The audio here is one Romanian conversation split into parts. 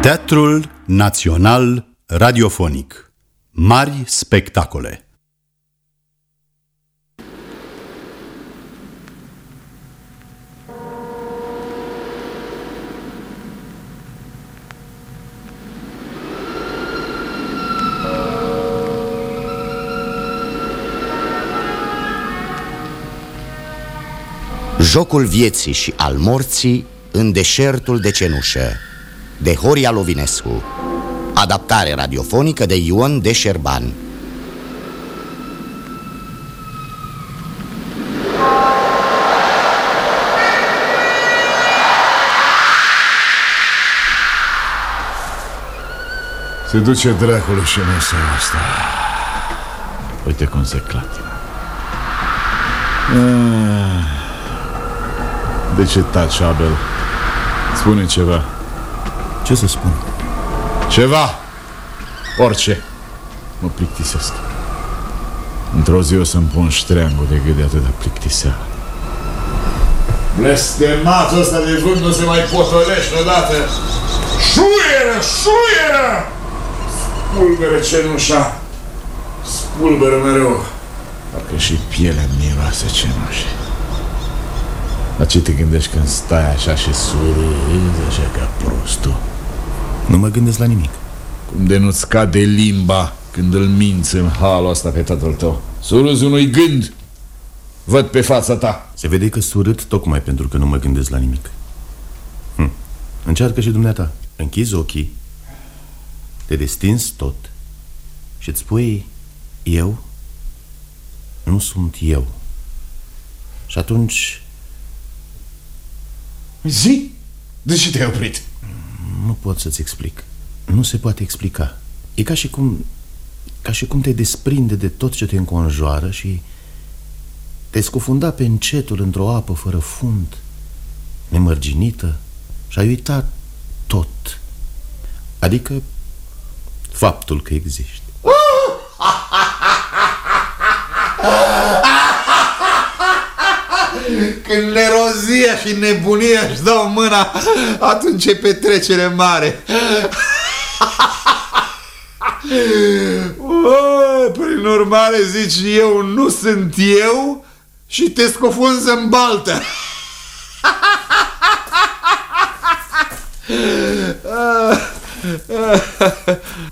Teatrul Național Radiofonic. Mari spectacole. Jocul vieții și al morții în deșertul de cenușă de Horia Lovinescu Adaptare radiofonică de Ion de Șerban Se duce dracului și mesa asta Uite cum se clatină ah. De ce taci, Abel? Spune ceva. Ce să spun? Ceva. Orice. Mă plictisesc. Într-o zi o să-mi pun ștreangul de gât de atâta plictiseală Blestematul ăsta de vânt nu se mai potolește odată. Șuieră, șuieră! Spulberă cenușa. Spulberă mereu. Parcă și pielea miroase cenușe La ce te gândești când stai așa și surâzi așa ca prostul? Nu mă gândesc la nimic. Cum de nu-ți cade limba când îl minți în halul ăsta pe tatăl tău? Surâzi unui gând. Văd pe fața ta. Se vede că surât tocmai pentru că nu mă gândesc la nimic. Hm. Încearcă și dumneata. Închizi ochii. Te destinzi tot. Și îți spui Eu Nu sunt eu. Și atunci Zi? De ce te-ai oprit? Nu pot să-ți explic Nu se poate explica E ca și cum Ca și cum te desprinde de tot ce te înconjoară Și te scufunda pe încetul într-o apă fără fund Nemărginită Și ai uitat tot Adică Faptul că existi Când nerozia și nebunia își dau mâna Atunci e petrecere mare. O, Prin urmare zici eu nu sunt eu Și te scofunzi în baltă.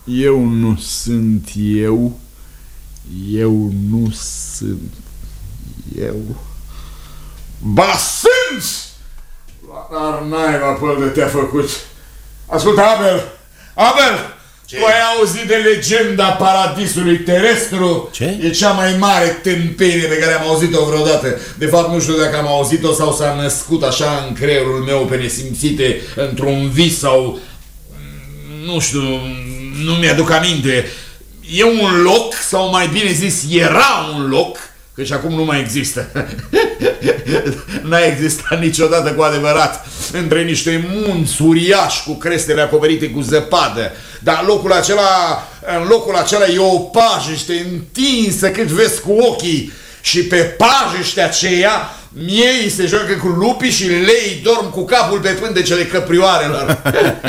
Eu nu sunt eu Eu nu sunt eu Ba sunt! Dar naiba păl de te-a făcut Ascultă, Abel Abel! Ce? Tu ai auzit de legenda paradisului terestru? Ce? E cea mai mare tâmpenie pe care am auzit-o vreodată. De fapt, nu știu dacă am auzit-o sau s-a născut așa în creierul meu pe nesimțite, într-un vis sau... Nu știu, nu mi-aduc aminte. E un loc, sau mai bine zis, era un loc, că și acum nu mai există. N-a existat niciodată cu adevărat între niște munți uriași cu crestele acoperite cu zăpadă. Dar locul acela, în locul acela e o pajiște întinsă cât vezi cu ochii și pe pajiștea aceea miei se joacă cu lupii și lei dorm cu capul pe pântecele căprioarelor.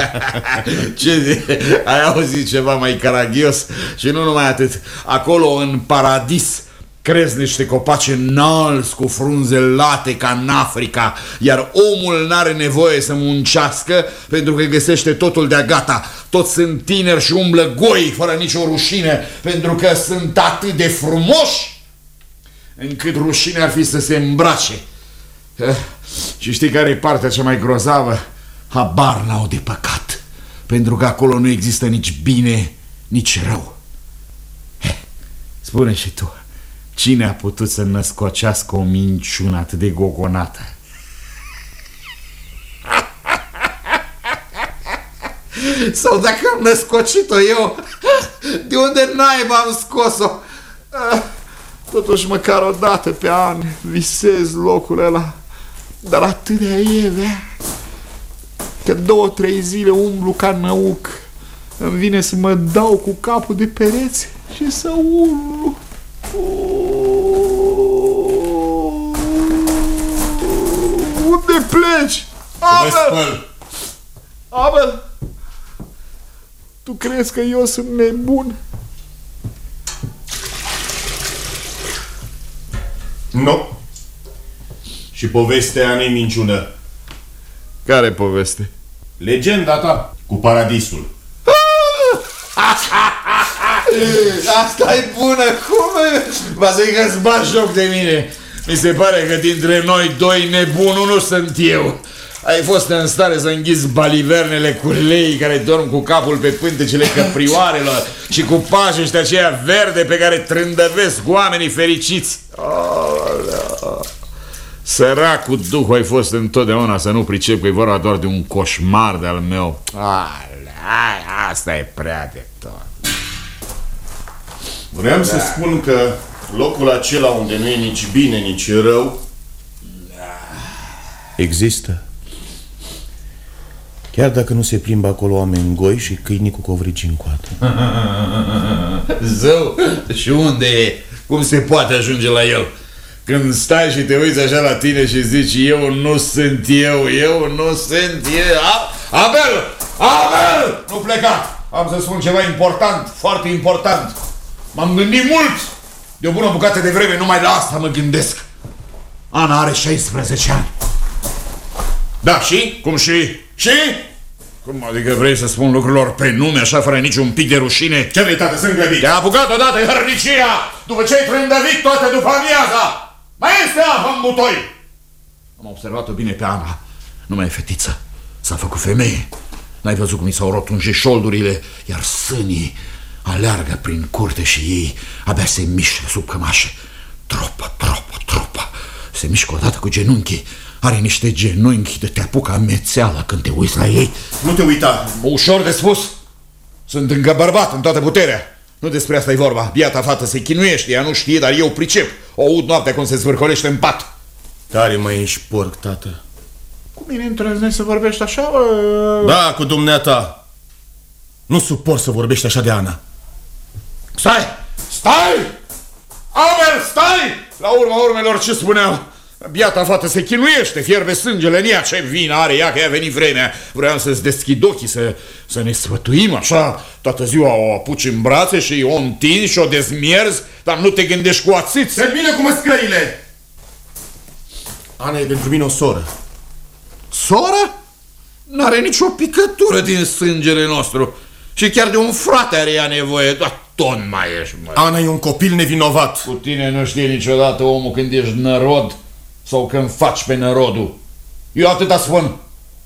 Ce zi? Ai auzit ceva mai caragios? Și nu numai atât. Acolo, în paradis, cresc niște copaci înalți cu frunze late ca în Africa, iar omul n-are nevoie să muncească pentru că găsește totul de-a gata. Toți sunt tineri și umblă goi fără nicio rușine pentru că sunt atât de frumoși încât rușine ar fi să se îmbrace. Eh, Și știi care e partea cea mai grozavă? Habar n-au de păcat, pentru că acolo nu există nici bine, nici rău. Eh, Spune și tu, cine a putut să născocească o minciună atât de gogonată? Sau dacă am născocit-o eu, de unde naiba am scos-o? Ah, Totuși măcar o dată pe an visez locul ăla, dar atât de ievea că două, trei zile umblu ca năuc. Îmi vine să mă dau cu capul de pereți și să umblu. Unde pleci? Abel! Abel! Tu crezi că eu sunt nebun? Nu. Și povestea nu minciună. Care poveste? Legenda ta cu paradisul. Asta e bună, cum? Va să că-ți bagi joc de mine. Mi se pare că dintre noi doi nebuni, unul sunt eu. Ai fost în stare să înghiți balivernele cu lei care dorm cu capul pe pântecele căprioarelor și cu pași ăștia aceia verde pe care trândăvesc oamenii fericiți. Oh, Săracul duh ai fost întotdeauna să nu pricep că e vorba doar de un coșmar de-al meu. Alea, asta e prea de tot. Vreau da. să spun că locul acela unde nu e nici bine, nici rău, există. Chiar dacă nu se plimbă acolo oameni goi și câini cu covrigi în coată. Zău, și unde e? Cum se poate ajunge la el? Când stai și te uiți așa la tine și zici Eu nu sunt eu, eu nu sunt eu A Abel! Abel! Nu pleca! Am să spun ceva important, foarte important M-am gândit mult De o bună bucată de vreme numai la asta mă gândesc Ana are 16 ani Da, și? Cum și? Și? Cum adică vrei să spun lucrurilor pe nume așa fără niciun pic de rușine? Ce vrei, tată, sunt grăbit? Te-a apucat odată hărnicia după ce ai trândăvit toate după amiaza mai este apă în butoi! Am observat-o bine pe Ana. Nu mai e fetiță. S-a făcut femeie. N-ai văzut cum i s-au rotunje șoldurile, iar sânii aleargă prin curte și ei abia se mișcă sub cămașe. Tropă, tropă, tropă. Se mișcă odată cu genunchii. Are niște genunchi de te apucă amețeala când te uiți la ei. Nu te uita. Ușor de spus. Sunt încă bărbat în toată puterea. Nu despre asta e vorba. Biata fată se chinuiește, ea nu știe, dar eu pricep. O aud noaptea cum se zvârcolește în pat. Tare mai ești porc, tată. Cu mine întrăznești să vorbești așa? Bă? Da, cu dumneata. Nu suport să vorbești așa de Ana. Stai! Stai! Amer, stai! La urma urmelor ce spuneau? Biata fată se chinuiește, fierbe sângele în ea, ce vină are ea că i-a venit vremea. Vreau să-ți deschid ochii, să, să ne sfătuim așa. Toată ziua o apuci în brațe și o întinzi și o dezmierzi, dar nu te gândești cu ațiți. Se bine cu măscările! Ana e pentru mine o soră. Soră? N-are nicio picătură din sângele nostru. Și chiar de un frate are ea nevoie, dar tot mai ești, mă. Ana e un copil nevinovat. Cu tine nu știe niciodată omul când ești nărod sau când faci pe nărodul. Eu atâta spun.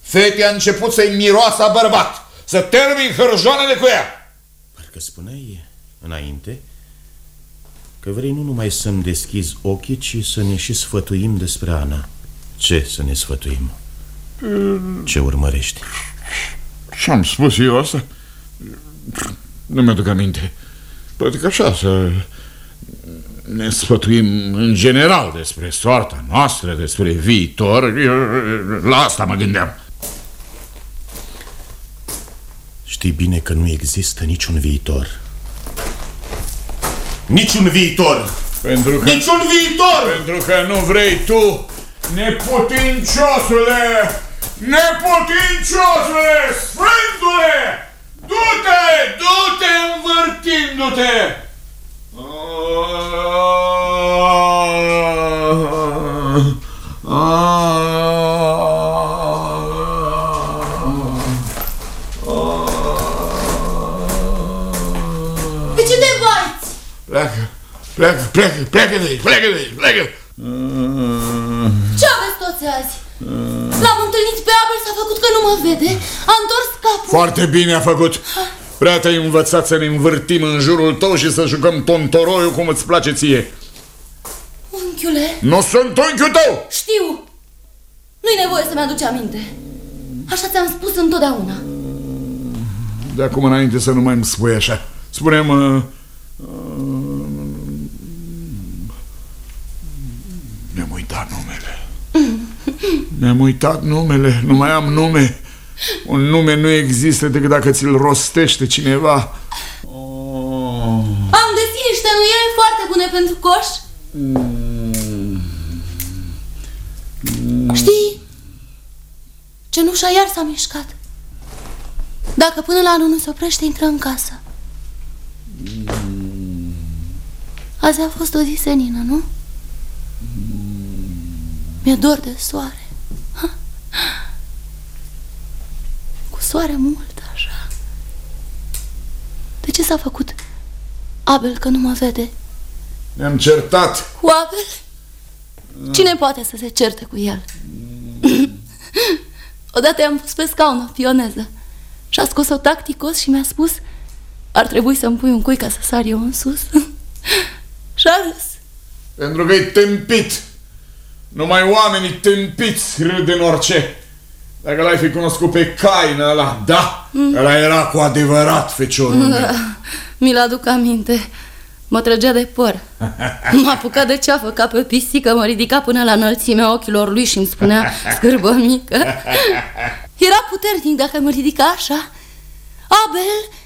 Fete a început să-i miroasă bărbat, să termin hârjoanele cu ea. Parcă spuneai înainte că vrei nu numai să-mi deschizi ochii, ci să ne și sfătuim despre Ana. Ce să ne sfătuim? Ce urmărești? Ce-am spus eu asta? Nu mi-aduc aminte. Poate că așa să ne sfătuim în general despre soarta noastră, despre viitor. La asta mă gândeam. Știi bine că nu există niciun viitor. Niciun viitor! Pentru că, Niciun viitor! pentru că nu vrei tu, neputinciosule! Neputinciosule! Sfântule! Du-te! Du-te învârtindu-te! De ce te bați? Pleacă, pleacă, pleacă, pleacă de aici, pleacă de aici, pleacă! Ce aveți toți azi? L-am întâlnit pe Abel, s-a făcut că nu mă vede A întors capul Foarte bine a făcut! Prea te-ai învățat să ne învârtim în jurul tău și să jucăm tontoroiul cum îți place ție. Unchiule, Nu sunt unchiul tău! știu Nu-i nevoie să-mi aduci aminte Așa ți-am spus întotdeauna De acum înainte să nu mai îmi spui așa. Spune-mă... uh, Mi-am uitat numele. Mi-am uitat numele, nu mai am nume. Un nume nu există decât dacă ți-l rostește cineva. Oh. Am găsit niște nuiele foarte bune pentru coș Știi Cenușa iar s-a mișcat. Dacă până la anul nu se oprește, intră în casă. Azi a fost o zi senină, nu? Mi-e dor de soare. Cu soare mult, așa. De ce s-a făcut Abel că nu mă vede? Ne-am certat. Cu Abel? Cine poate să se certe cu el? Odată i-am pus pe scaun o pioneză și a scos-o tacticos și mi-a spus ar trebui să-mi pui un cui ca să sar eu în sus. și a râs. Pentru că e tâmpit. Numai oamenii tâmpiți râd în orice. Dacă l-ai fi cunoscut pe Cain ăla, da, mm. ăla era cu adevărat feciorul meu. Da, mi-l aduc aminte. Mă trăgea de păr. M-a apucat de ceafă ca pe pisică, mă ridica până la înălțimea ochilor lui și îmi spunea scârbă mică. Era puternic dacă mă ridica așa. Abel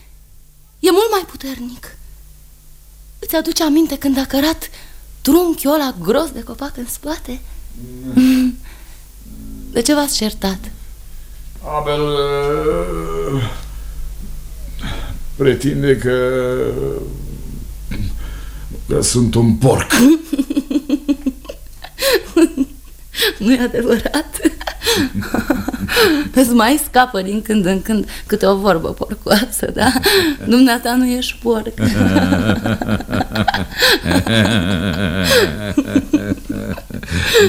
e mult mai puternic. Îți aduce aminte când a cărat trunchiul ăla gros de copac în spate? De ce v-ați certat? Abel uh, pretinde că că sunt un porc. nu e adevărat? Îți mai scapă din când în când câte o vorbă porcoasă, da? Dumneata nu ești porc.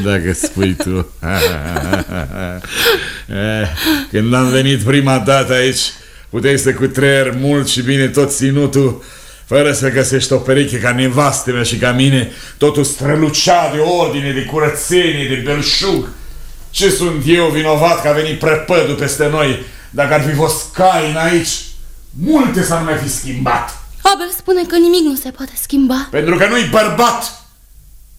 Dacă spui tu. Când am venit prima dată aici, puteai să cutreier mult și bine tot ținutul fără să găsești o pereche ca nevastă mea și ca mine, totul strălucea de ordine, de curățenie, de belșug. Ce sunt eu vinovat că a venit prăpădul peste noi? Dacă ar fi fost Cain aici, multe s-ar mai fi schimbat. Abel spune că nimic nu se poate schimba. Pentru că nu-i bărbat.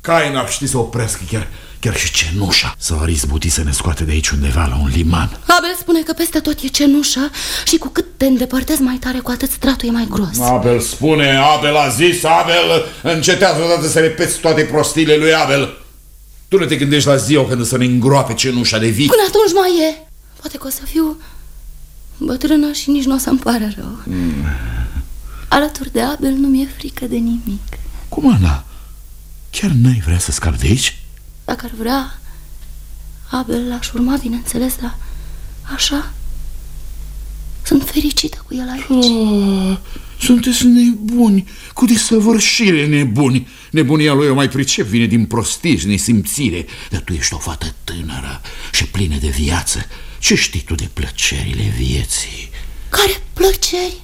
Cain ar ști să oprească chiar Chiar și cenușa. S-a izbuti să ne scoate de aici undeva la un liman. Abel spune că peste tot e cenușa și cu cât te îndepărtezi mai tare, cu atât stratul e mai gros. Abel spune, Abel a zis, Abel încetează odată să repeți toate prostile lui Abel. Tu nu te gândești la ziua când să ne îngroape cenușa de vii Până atunci mai e. Poate că o să fiu bătrână și nici nu o să-mi pare rău. Mm. Alături de Abel nu mi-e frică de nimic. Cum, Ana? Chiar n-ai vrea să scapi de aici? Dacă ar vrea, Abel l-aș urma, bineînțeles, dar așa sunt fericită cu el aici. Oh, sunteți nebuni, cu desăvârșire nebuni. Nebunia lui o mai pricep, vine din prostie și nesimțire. Dar tu ești o fată tânără și plină de viață. Ce știi tu de plăcerile vieții? Care plăceri?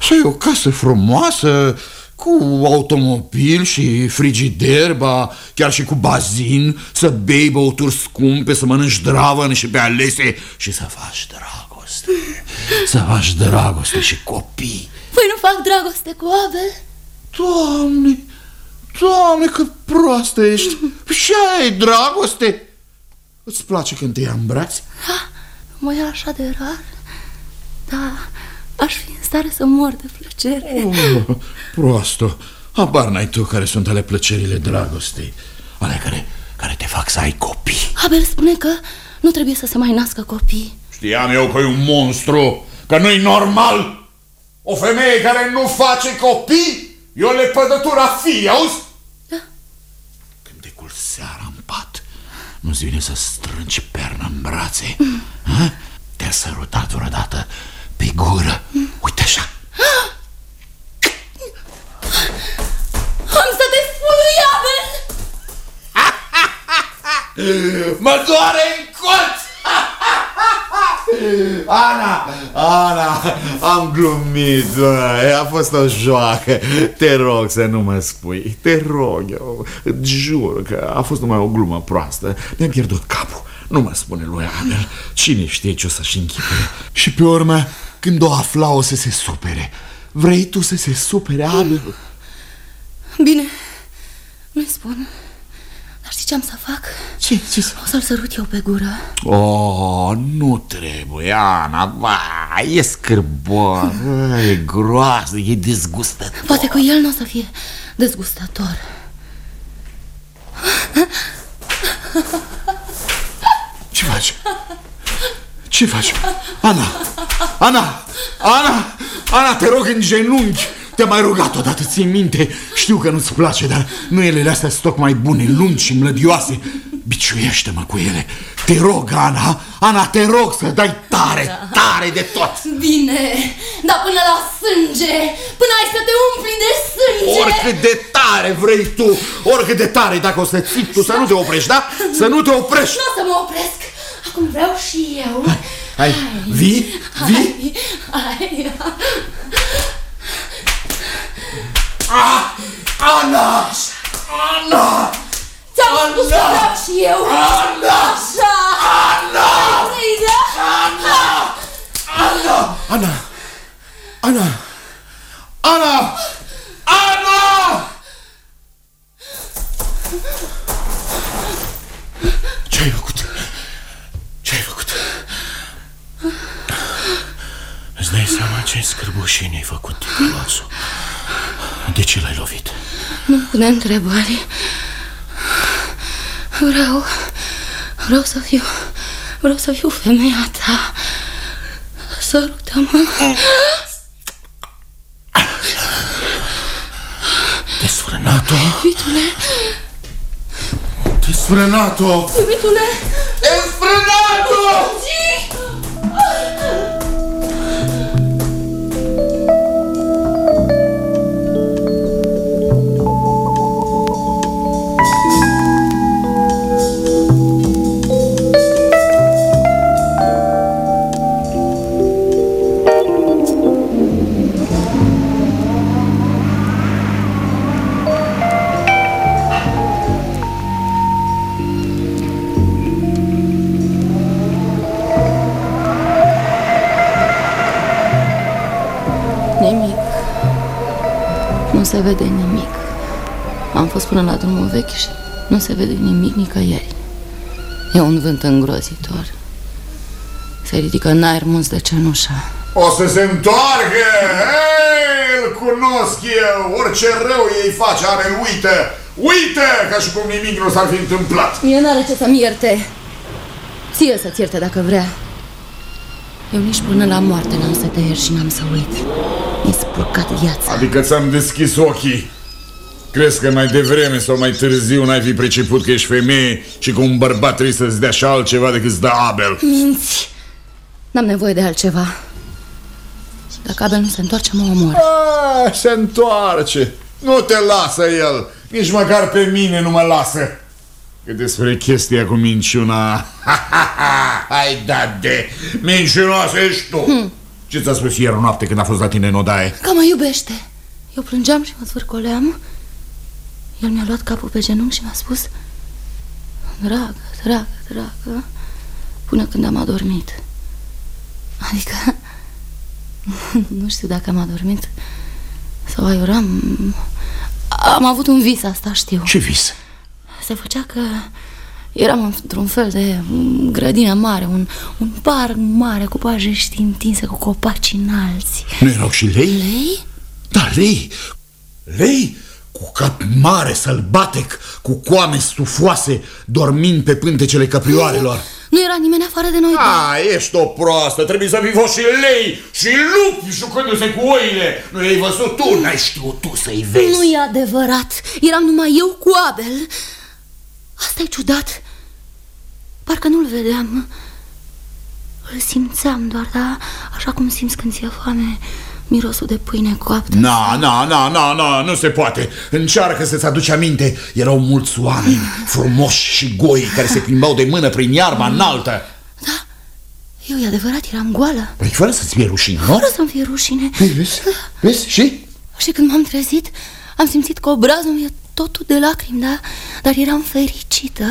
Să ai o casă frumoasă, cu automobil și frigider, ba chiar și cu bazin, să bei băuturi scumpe, să mănânci dravăn și pe alese și să faci dragoste. Să faci dragoste și copii. Păi nu fac dragoste cu Abel? Doamne, doamne, cât proastă ești. Și aia e dragoste. Îți place când te ia în braț? Ha, mă ia așa de rar. Da, aș fi în stare să mor de plăcere. Oh, proastă, habar n-ai tu care sunt ale plăcerile dragostei, ale care, care te fac să ai copii. Abel spune că nu trebuie să se mai nască copii. Știam eu că e un monstru, că nu-i normal. O femeie care nu face copii e o lepădătură a fiii, auzi? Da. Când te culci seara în pat, nu-ți vine să strângi perna în brațe? Mm. Te-a sărutat vreodată pe gură? Mm. Uite așa. Am să te spui, Abel! mă doare în colț! Ana, Ana, am glumit, bă, a fost o joacă Te rog să nu mă spui, te rog eu Îți jur că a fost numai o glumă proastă Mi-am pierdut capul Nu mă spune lui Abel Cine știe ce o să-și închipe Și pe urmă, când o afla o să se supere Vrei tu să se supere, Abel? Bine, nu-i spun Dar știi ce am să fac? Ce? ce O să-l sărut eu pe gură Oh, nu trebuie, Ana, ba, e scârbor, e groasă, e dezgustător Poate cu el nu o să fie dezgustător Ce faci? Ce faci? Ana! Ana! Ana! Ana, te rog în genunchi! Te-am mai rugat odată, ții minte Știu că nu-ți place, dar nuielele astea sunt tocmai bune, lungi și mlădioase Biciuiește-mă cu ele Te rog, Ana, Ana, te rog să dai tare, da. tare de tot Bine, dar până la sânge Până ai să te umpli de sânge Oricât de tare vrei tu Oricât de tare, dacă o să ții tu Să nu te oprești, da? Să nu te oprești Nu o să mă opresc Acum vreau și eu Hai, hai, vii, vii Hai, hai. Ah, Ana! Ana! Ți-am spus că vreau și eu Ana! Așa Ana! Vrei, da? Ana! Ana! Ana! Ana! Ana! Ana! Ce ai făcut? Ce ai făcut? Îți dai seama ce scârboșenie ai făcut, Ticăloasu? De ce l-ai lovit? Nu pune întrebări Vreau Vreau să fiu Vreau să fiu femeia ta Sărută-mă Desfrânat-o? Iubitule, Desfrânat-o! iubitule Desfrânat-o! Nimic se vede nimic Am fost până la drumul vechi și nu se vede nimic nicăieri E un vânt îngrozitor Se ridică în aer munți de cenușă O să se întoarcă! Ei, îl cunosc eu! Orice rău ei face, are uită! Uită! Ca și cum nimic nu s-ar fi întâmplat! Mie n-are ce să-mi ierte Ție să-ți ierte dacă vrea Eu nici până la moarte n-am să te iert și n-am să uit Mi-ai spurcat viața Adică ți-am deschis ochii. Crezi că mai devreme sau mai târziu n-ai fi priceput că ești femeie și că un bărbat trebuie să-ți dea și altceva decât să dă Abel? Minți N-am nevoie de altceva Dacă Abel nu se întoarce, mă omor A, se întoarce. Nu te lasă el. Nici măcar pe mine nu mă lasă. Că despre chestia cu minciuna... Hai da de... Mincinoasă ești tu. Hmm. Ce ți-a spus ieri noapte când a fost la tine în odaie? Că mă iubește Eu plângeam și mă zvârcoleam El mi-a luat capul pe genunchi și mi-a spus Dragă, dragă, dragă Până când am adormit Adică Nu știu dacă am adormit Sau aiuram Am avut un vis, asta știu Ce vis? Se făcea că eram într-un fel de grădină mare, un, un parc mare cu pajești întinse cu copaci înalți. Nu erau și lei? Lei? Da, lei. Lei cu cap mare, sălbatec, cu coame stufoase, dormind pe pântecele căprioarelor. Nu era nimeni afară de noi. A, ești o proastă, trebuie să fi fost și lei și lupi jucându-se cu oile. Nu i-ai văzut tu, n-ai știut tu să-i vezi. Nu e adevărat. Eram numai eu cu Abel. Asta e ciudat. Parcă nu-l vedeam. Îl simțeam doar, da? Așa cum simți când ți-e foame mirosul de pâine coaptă. Na, na, na, na, na, nu se poate. Încearcă să-ți aduci aminte. Erau mulți oameni frumoși și goi care se plimbau de mână prin iarba înaltă. Da, eu e adevărat, eram goală. Păi fără să-ți fie rușine, nu? Fără să-mi fie rușine. Păi, vezi? Vezi? Și? Și când m-am trezit, am simțit că obrazul mi-e totul de lacrimi, da? Dar eram fericită,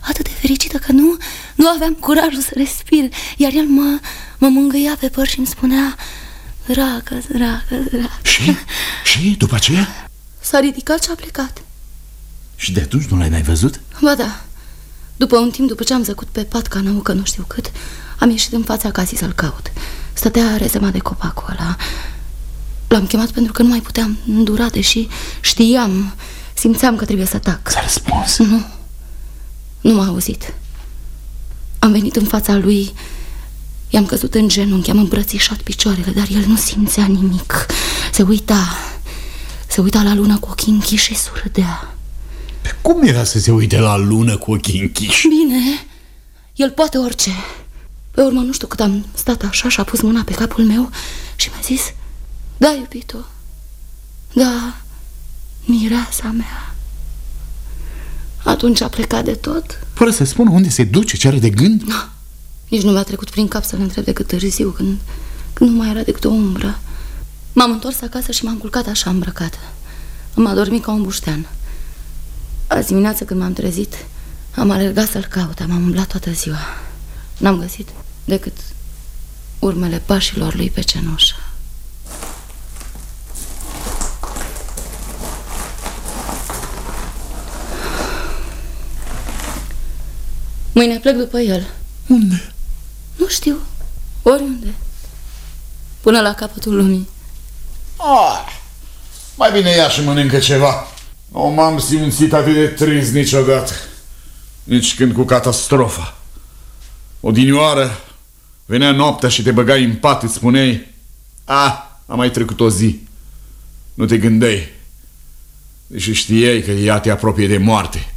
atât de fericită că nu, nu aveam curajul să respir. Iar el mă, mă mângâia pe păr și îmi spunea, dragă, dragă, dragă. Și? Și? După aceea? S-a ridicat și a plecat. Și de atunci nu l-ai mai văzut? Ba da. După un timp, după ce am zăcut pe pat ca năucă nu știu cât, am ieșit în fața casei să-l caut. Stătea rezema de copacul ăla. L-am chemat pentru că nu mai puteam îndura, deși știam, simțeam că trebuie să tac. S-a răspuns. Nu, nu m-a auzit. Am venit în fața lui I-am căzut în genunchi, am îmbrățișat picioarele Dar el nu simțea nimic Se uita Se uita la lună cu ochii închiși și surâdea Pe cum era să se uite la lună cu ochii închiși? Bine, el poate orice Pe urmă nu știu cât am stat așa Și-a pus mâna pe capul meu Și mi-a zis Da, iubito Da, mireasa mea Atunci a plecat de tot Fără să spună unde se duce, ce are de gând? No. Nici nu mi-a trecut prin cap să-l întreb decât târziu, când, când nu mai era decât o umbră. M-am întors acasă și m-am culcat așa îmbrăcată. Am adormit ca un buștean. Azi dimineață când m-am trezit, am alergat să-l caut, am umblat toată ziua. N-am găsit decât urmele pașilor lui pe cenușă. Mâine plec după el. Unde? Nu știu. Oriunde. Până la capătul lumii. Ah, mai bine ia și mănâncă ceva. Nu m-am simțit atât de trist niciodată. Nici când cu catastrofa. Odinioară, venea noaptea și te băgai în pat, îți spuneai Ah, a mai trecut o zi. Nu te gândeai. Deși știai că ea te apropie de moarte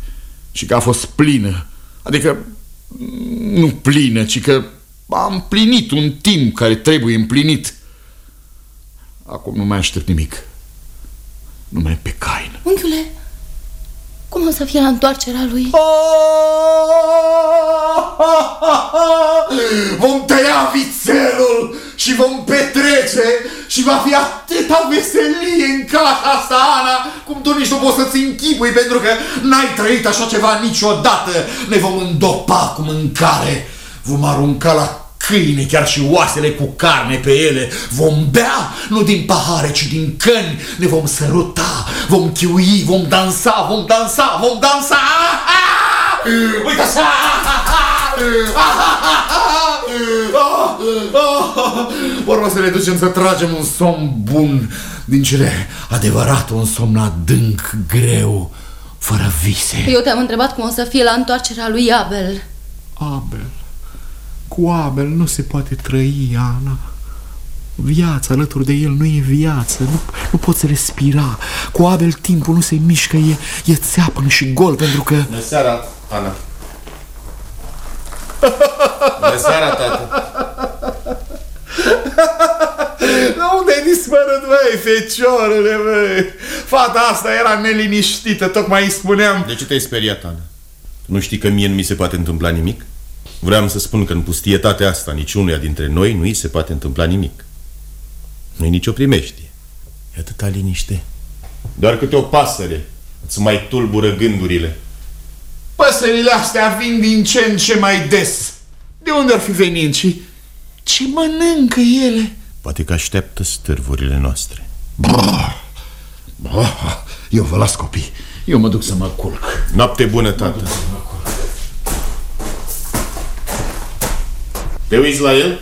și că a fost plină. Adică nu plină, ci că am împlinit un timp care trebuie împlinit. Acum nu mai aștept nimic. Numai pe Cain. Unchiule, cum o să fie la întoarcerea lui? Vom tăia vițelul și vom petrece și va fi atâta veselie în casa asta, Ana, cum tu nici nu poți să-ți închipui pentru că n-ai trăit așa ceva niciodată. Ne vom îndopa cu mâncare, vom arunca la câine, chiar și oasele cu carne pe ele. Vom bea, nu din pahare, ci din căni. Ne vom săruta, vom chiui, vom dansa, vom dansa, vom dansa. Uite așa! Urmă să ne ducem să tragem un somn bun din cele adevărat, un somn adânc, greu, fără vise. Eu te-am întrebat cum o să fie la întoarcerea lui Abel. Abel. Cu Abel nu se poate trăi, Ana. Viața alături de el nu e viață, nu, nu poți respira. Cu Abel timpul nu se mișcă, e, e țeapăn și gol, pentru că... Bună seara, Ana. Bună seara, tată. Unde ai dispărut, băi, feciorule, băi? Fata asta era neliniștită, tocmai îi spuneam... De ce te-ai speriat, Ana? Nu știi că mie nu mi se poate întâmpla nimic? Vreau să spun că în pustietatea asta niciunuia dintre noi nu îi se poate întâmpla nimic. Nu-i nicio primeștie. E atâta liniște. Doar câte o pasăre îți mai tulbură gândurile. Păsările astea vin din ce în ce mai des. De unde ar fi venit și ce mănâncă ele? Poate că așteaptă stârvurile noastre. Bah, bah, eu vă las copii. Eu mă duc să mă culc. Noapte bună, tată. Te uiți la el?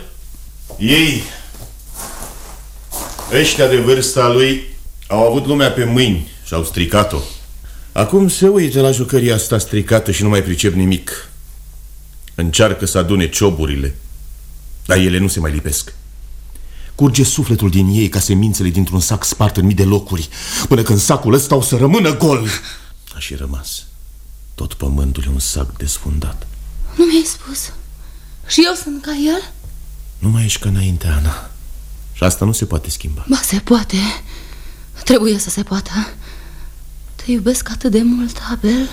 Ei, ăștia de vârsta lui, au avut lumea pe mâini și au stricat-o. Acum se uită la jucăria asta stricată și nu mai pricep nimic. Încearcă să adune cioburile, dar ele nu se mai lipesc. Curge sufletul din ei ca semințele dintr-un sac spart în mii de locuri, până când sacul ăsta o să rămână gol. A și rămas. Tot pământul e un sac desfundat. Nu mi-ai spus. Și eu sunt ca el? Nu mai ești ca înainte, Ana. Și asta nu se poate schimba. Ba, se poate. Trebuie să se poată. Te iubesc atât de mult, Abel.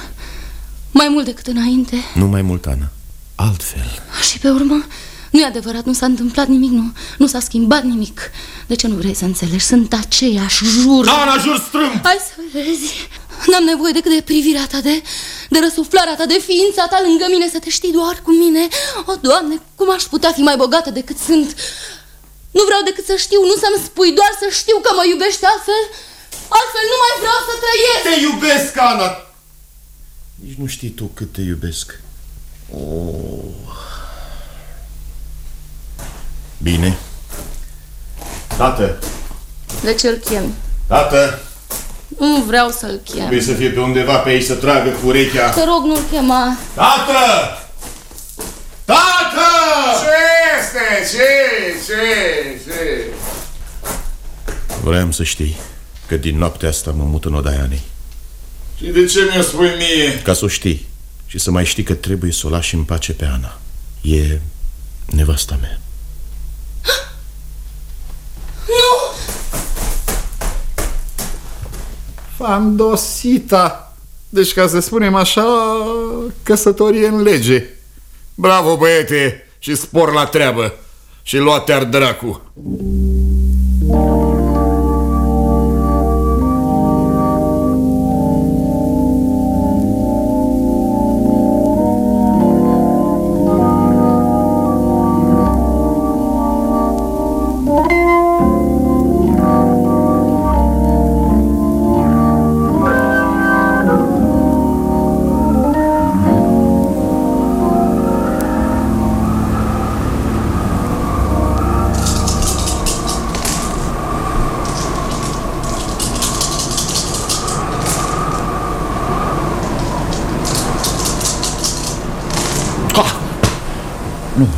Mai mult decât înainte. Nu mai mult, Ana. Altfel. Și pe urmă, nu e adevărat, nu s-a întâmplat nimic, nu, nu s-a schimbat nimic. De ce nu vrei să înțelegi? Sunt aceeași, jur. Ana, jur strâmb! Hai să vezi. N-am nevoie decât de privirea ta, de, de răsuflarea ta, de ființa ta lângă mine, să te știi doar cu mine. O, Doamne, cum aș putea fi mai bogată decât sunt? Nu vreau decât să știu, nu să-mi spui, doar să știu că mă iubești altfel. Altfel nu mai vreau să trăiesc. Te iubesc, Ana! Nici nu știi tu cât te iubesc. Oh. Bine. Tată! De ce-l chem? Tată! Nu vreau să-l chem. Trebuie să fie pe undeva pe aici să tragă cu urechea. Te rog, nu-l chema. Tată! Tată! ce, ce, ce? Vreau să știi că din noaptea asta mă mut în odaia Anei. Și de ce mi-o spui mie? Ca să o știi și să mai știi că trebuie să o lași în pace pe Ana. E nevasta mea. Nu! Fandosita. Deci, ca să spunem așa, căsătorie în lege. Bravo, băiete, și spor la treabă. Și lua-te-ar dracu.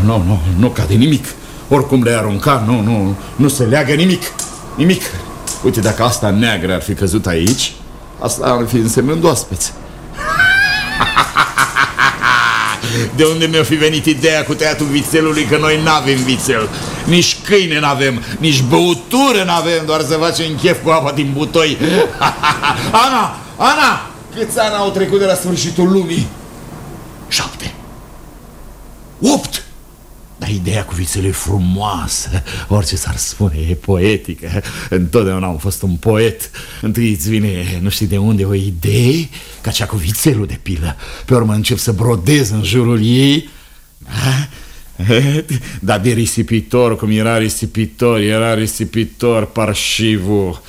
Nu, nu, nu, nu cade nimic. Oricum le arunca, nu, nu, nu se leagă nimic. Nimic. Uite, dacă asta neagră ar fi căzut aici, asta ar fi însemnând oaspeți. De unde mi-a fi venit ideea cu tăiatul vițelului că noi n-avem vițel Nici câine n-avem, nici băutură n-avem Doar să facem chef cu apa din butoi Ana, Ana, câți ani au trecut de la sfârșitul lumii? Șapte Opt Dar ideea cu vițele e frumoasă Orice s-ar spune, e poetică. Întotdeauna am fost un poet. Întâi îți vine, nu știi de unde, o idee Ca cea cu vițelul de pilă. Pe urmă încep să brodez în jurul ei. Da? Dar de risipitor, cum era risipitor Era risipitor parșivul.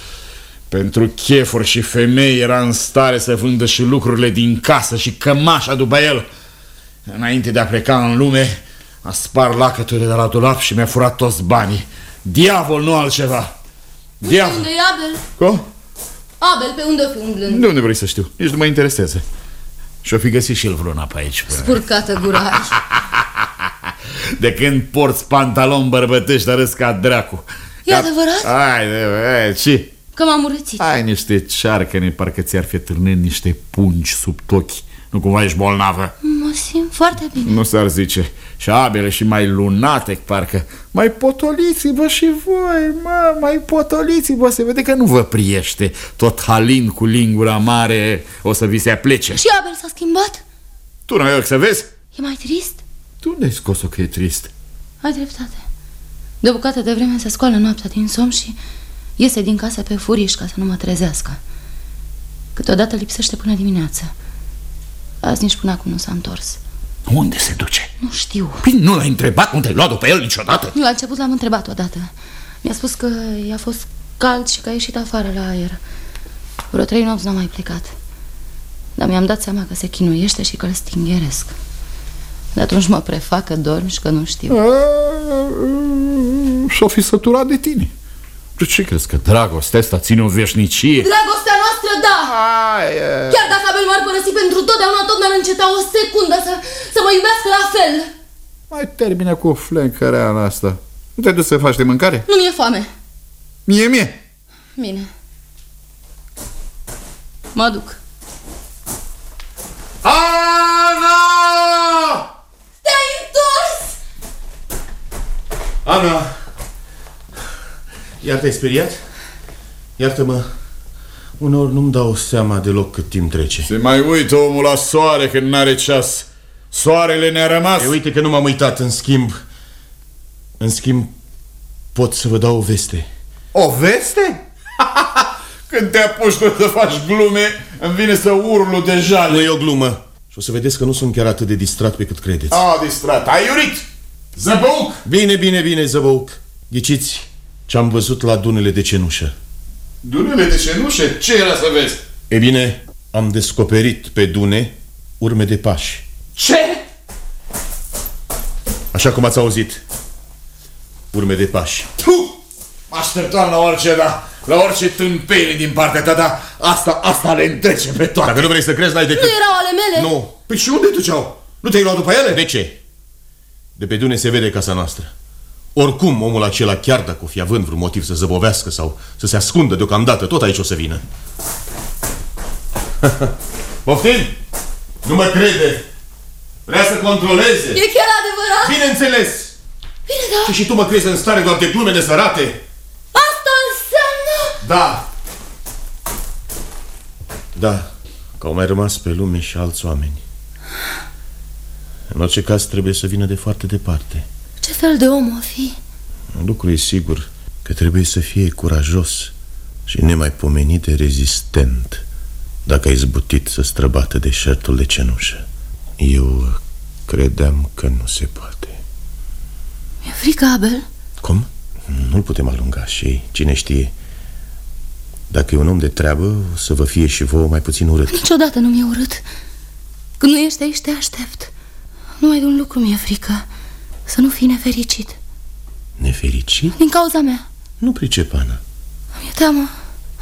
Pentru chefuri și femei era în stare să vândă și lucrurile din casă și cămașa după el. Înainte de a pleca în lume, a spart lacăturile de la dulap și mi-a furat toți banii. Diavol, nu altceva. Diavol. Unde e Abel? Cum? Abel, pe unde o fi umblând? De unde vrei să știu? Nici nu mă interesează. Și-o fi găsit și el vreuna pe aici. Spurcată gura De când porți pantalon bărbătești, dar râs ca dracu. E adevărat? Hai, hai, ce? Că m-am urățit. Ai niște cearcăne, parcă ți-ar fi târnit niște pungi sub tochi. Nu cumva ești bolnavă? Mă simt foarte bine. Nu s-ar zice. Și abele și mai lunate, parcă. Mai potoliți-vă și voi, mă, mai potoliți-vă. Se vede că nu vă priește. Tot halin cu lingura mare o să vi se aplece. Și Abel s-a schimbat? Tu nu ai ochi să vezi? E mai trist? Tu unde ai scos-o că e trist? Ai dreptate. De bucată de vreme se scoală noaptea din somn și iese din casă pe furiș ca să nu mă trezească. Câteodată lipsește până dimineață. Azi nici până acum nu s-a întors. Unde se duce? Nu știu. Păi nu l-ai întrebat? Nu te-ai luat după el niciodată? La început l-am întrebat odată. Mi-a spus că i-a fost cald și că a ieșit afară la aer. Vreo trei nopți n-am mai plecat. Dar mi-am dat seama că se chinuiește și că îl stingheresc. De atunci mă prefac că dorm și că nu știu. Și-o fi săturat de tine. Tu ce crezi că dragostea asta ține o veșnicie? Dragostea noastră, da! Hai, e... Chiar dacă Abel m-ar părăsi pentru totdeauna, tot n-ar înceta o secundă să, să mă iubească la fel. Mai termină cu flencărea asta. Nu te duci să faci de mâncare? Nu mi-e foame. Mie, mie. Bine. Mă duc. Ana! Te-ai întors! Ana! Iar te-ai speriat? Iartă-mă, uneori nu-mi dau seama deloc cât timp trece. Se mai uită omul la soare când n-are ceas. Soarele ne-a rămas. E, uite că nu m-am uitat, în schimb. În schimb, pot să vă dau o veste. O veste? când te apuci tu să faci glume, îmi vine să urlu de jale. Nu e o glumă. Și o să vedeți că nu sunt chiar atât de distrat pe cât credeți. A, distrat. Ai iurit! Zăbăuc! Bine, bine, bine, zăbăuc. Ghiciți ce am văzut la dunele de cenușă. Dunele de cenușă? Ce era să vezi? E bine, am descoperit pe dune urme de pași. Ce? Așa cum ați auzit. Urme de pași. Tu! Mă așteptam la orice, da, la orice tâmpenie din partea ta, dar asta, asta le întrece pe toate. Dacă nu vrei să crezi, n-ai decât... Nu erau ale mele? Nu. Păi și unde duceau? Nu te-ai luat după ele? De ce? De pe dune se vede casa noastră. Oricum, omul acela, chiar dacă o fi având vreun motiv să zăbovească sau să se ascundă deocamdată, tot aici o să vină. Poftim? Nu mă crede! Vrea să controleze! E chiar adevărat? Bineînțeles! Bine, da. Și, și tu mă crezi în stare doar de glume nesărate? Asta înseamnă... Da! Da, că au mai rămas pe lume și alți oameni. În orice caz trebuie să vină de foarte departe. Ce fel de om o fi? Un lucru e sigur că trebuie să fie curajos și nemaipomenit de rezistent dacă ai zbutit să străbată deșertul de cenușă. Eu credeam că nu se poate. Mi-e frică, Abel. Cum? Nu-l putem alunga și cine știe Dacă e un om de treabă O să vă fie și vouă mai puțin urât Niciodată nu mi-e urât Când nu ești aici te aștept Numai de un lucru mi-e frică Să nu fii nefericit. Nefericit? Din cauza mea. Nu pricep, Ana. Mi-e teamă.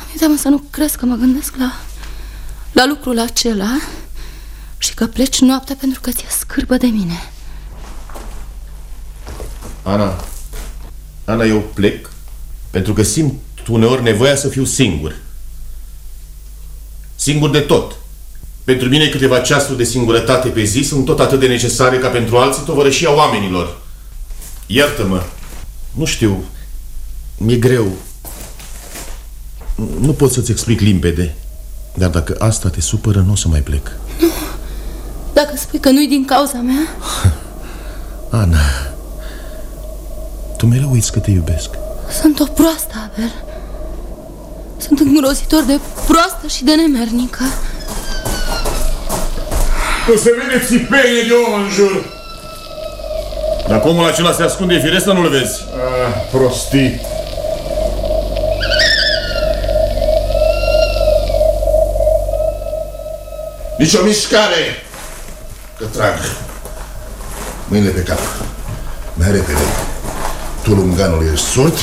Mi-e teamă să nu crezi că mă gândesc la La lucrul acela Și că pleci noaptea pentru că ți-e scârbă de mine. Ana Ana, eu plec Pentru că simt uneori nevoia să fiu singur. Singur de tot Pentru mine câteva ceasuri de singurătate pe zi Sunt tot atât de necesare ca pentru alții tovărășia oamenilor. Iartă-mă. Nu știu. Mi-e greu. Nu pot să-ți explic limpede. Dar dacă asta te supără, nu o să mai plec. Nu. Dacă spui că nu-i din cauza mea? Ana. Tu mereu uiți că te iubesc. Sunt o proastă, Abel. Sunt îngrozitor de proastă și de nemernică O să vine țipenie de om în jur. Dacă omul acela se ascunde, e firesc să nu-l vezi? Ah, Prostii Nici o mișcare. Că trag Mâinile pe cap. Mai repede tu, lunganul, ești surd?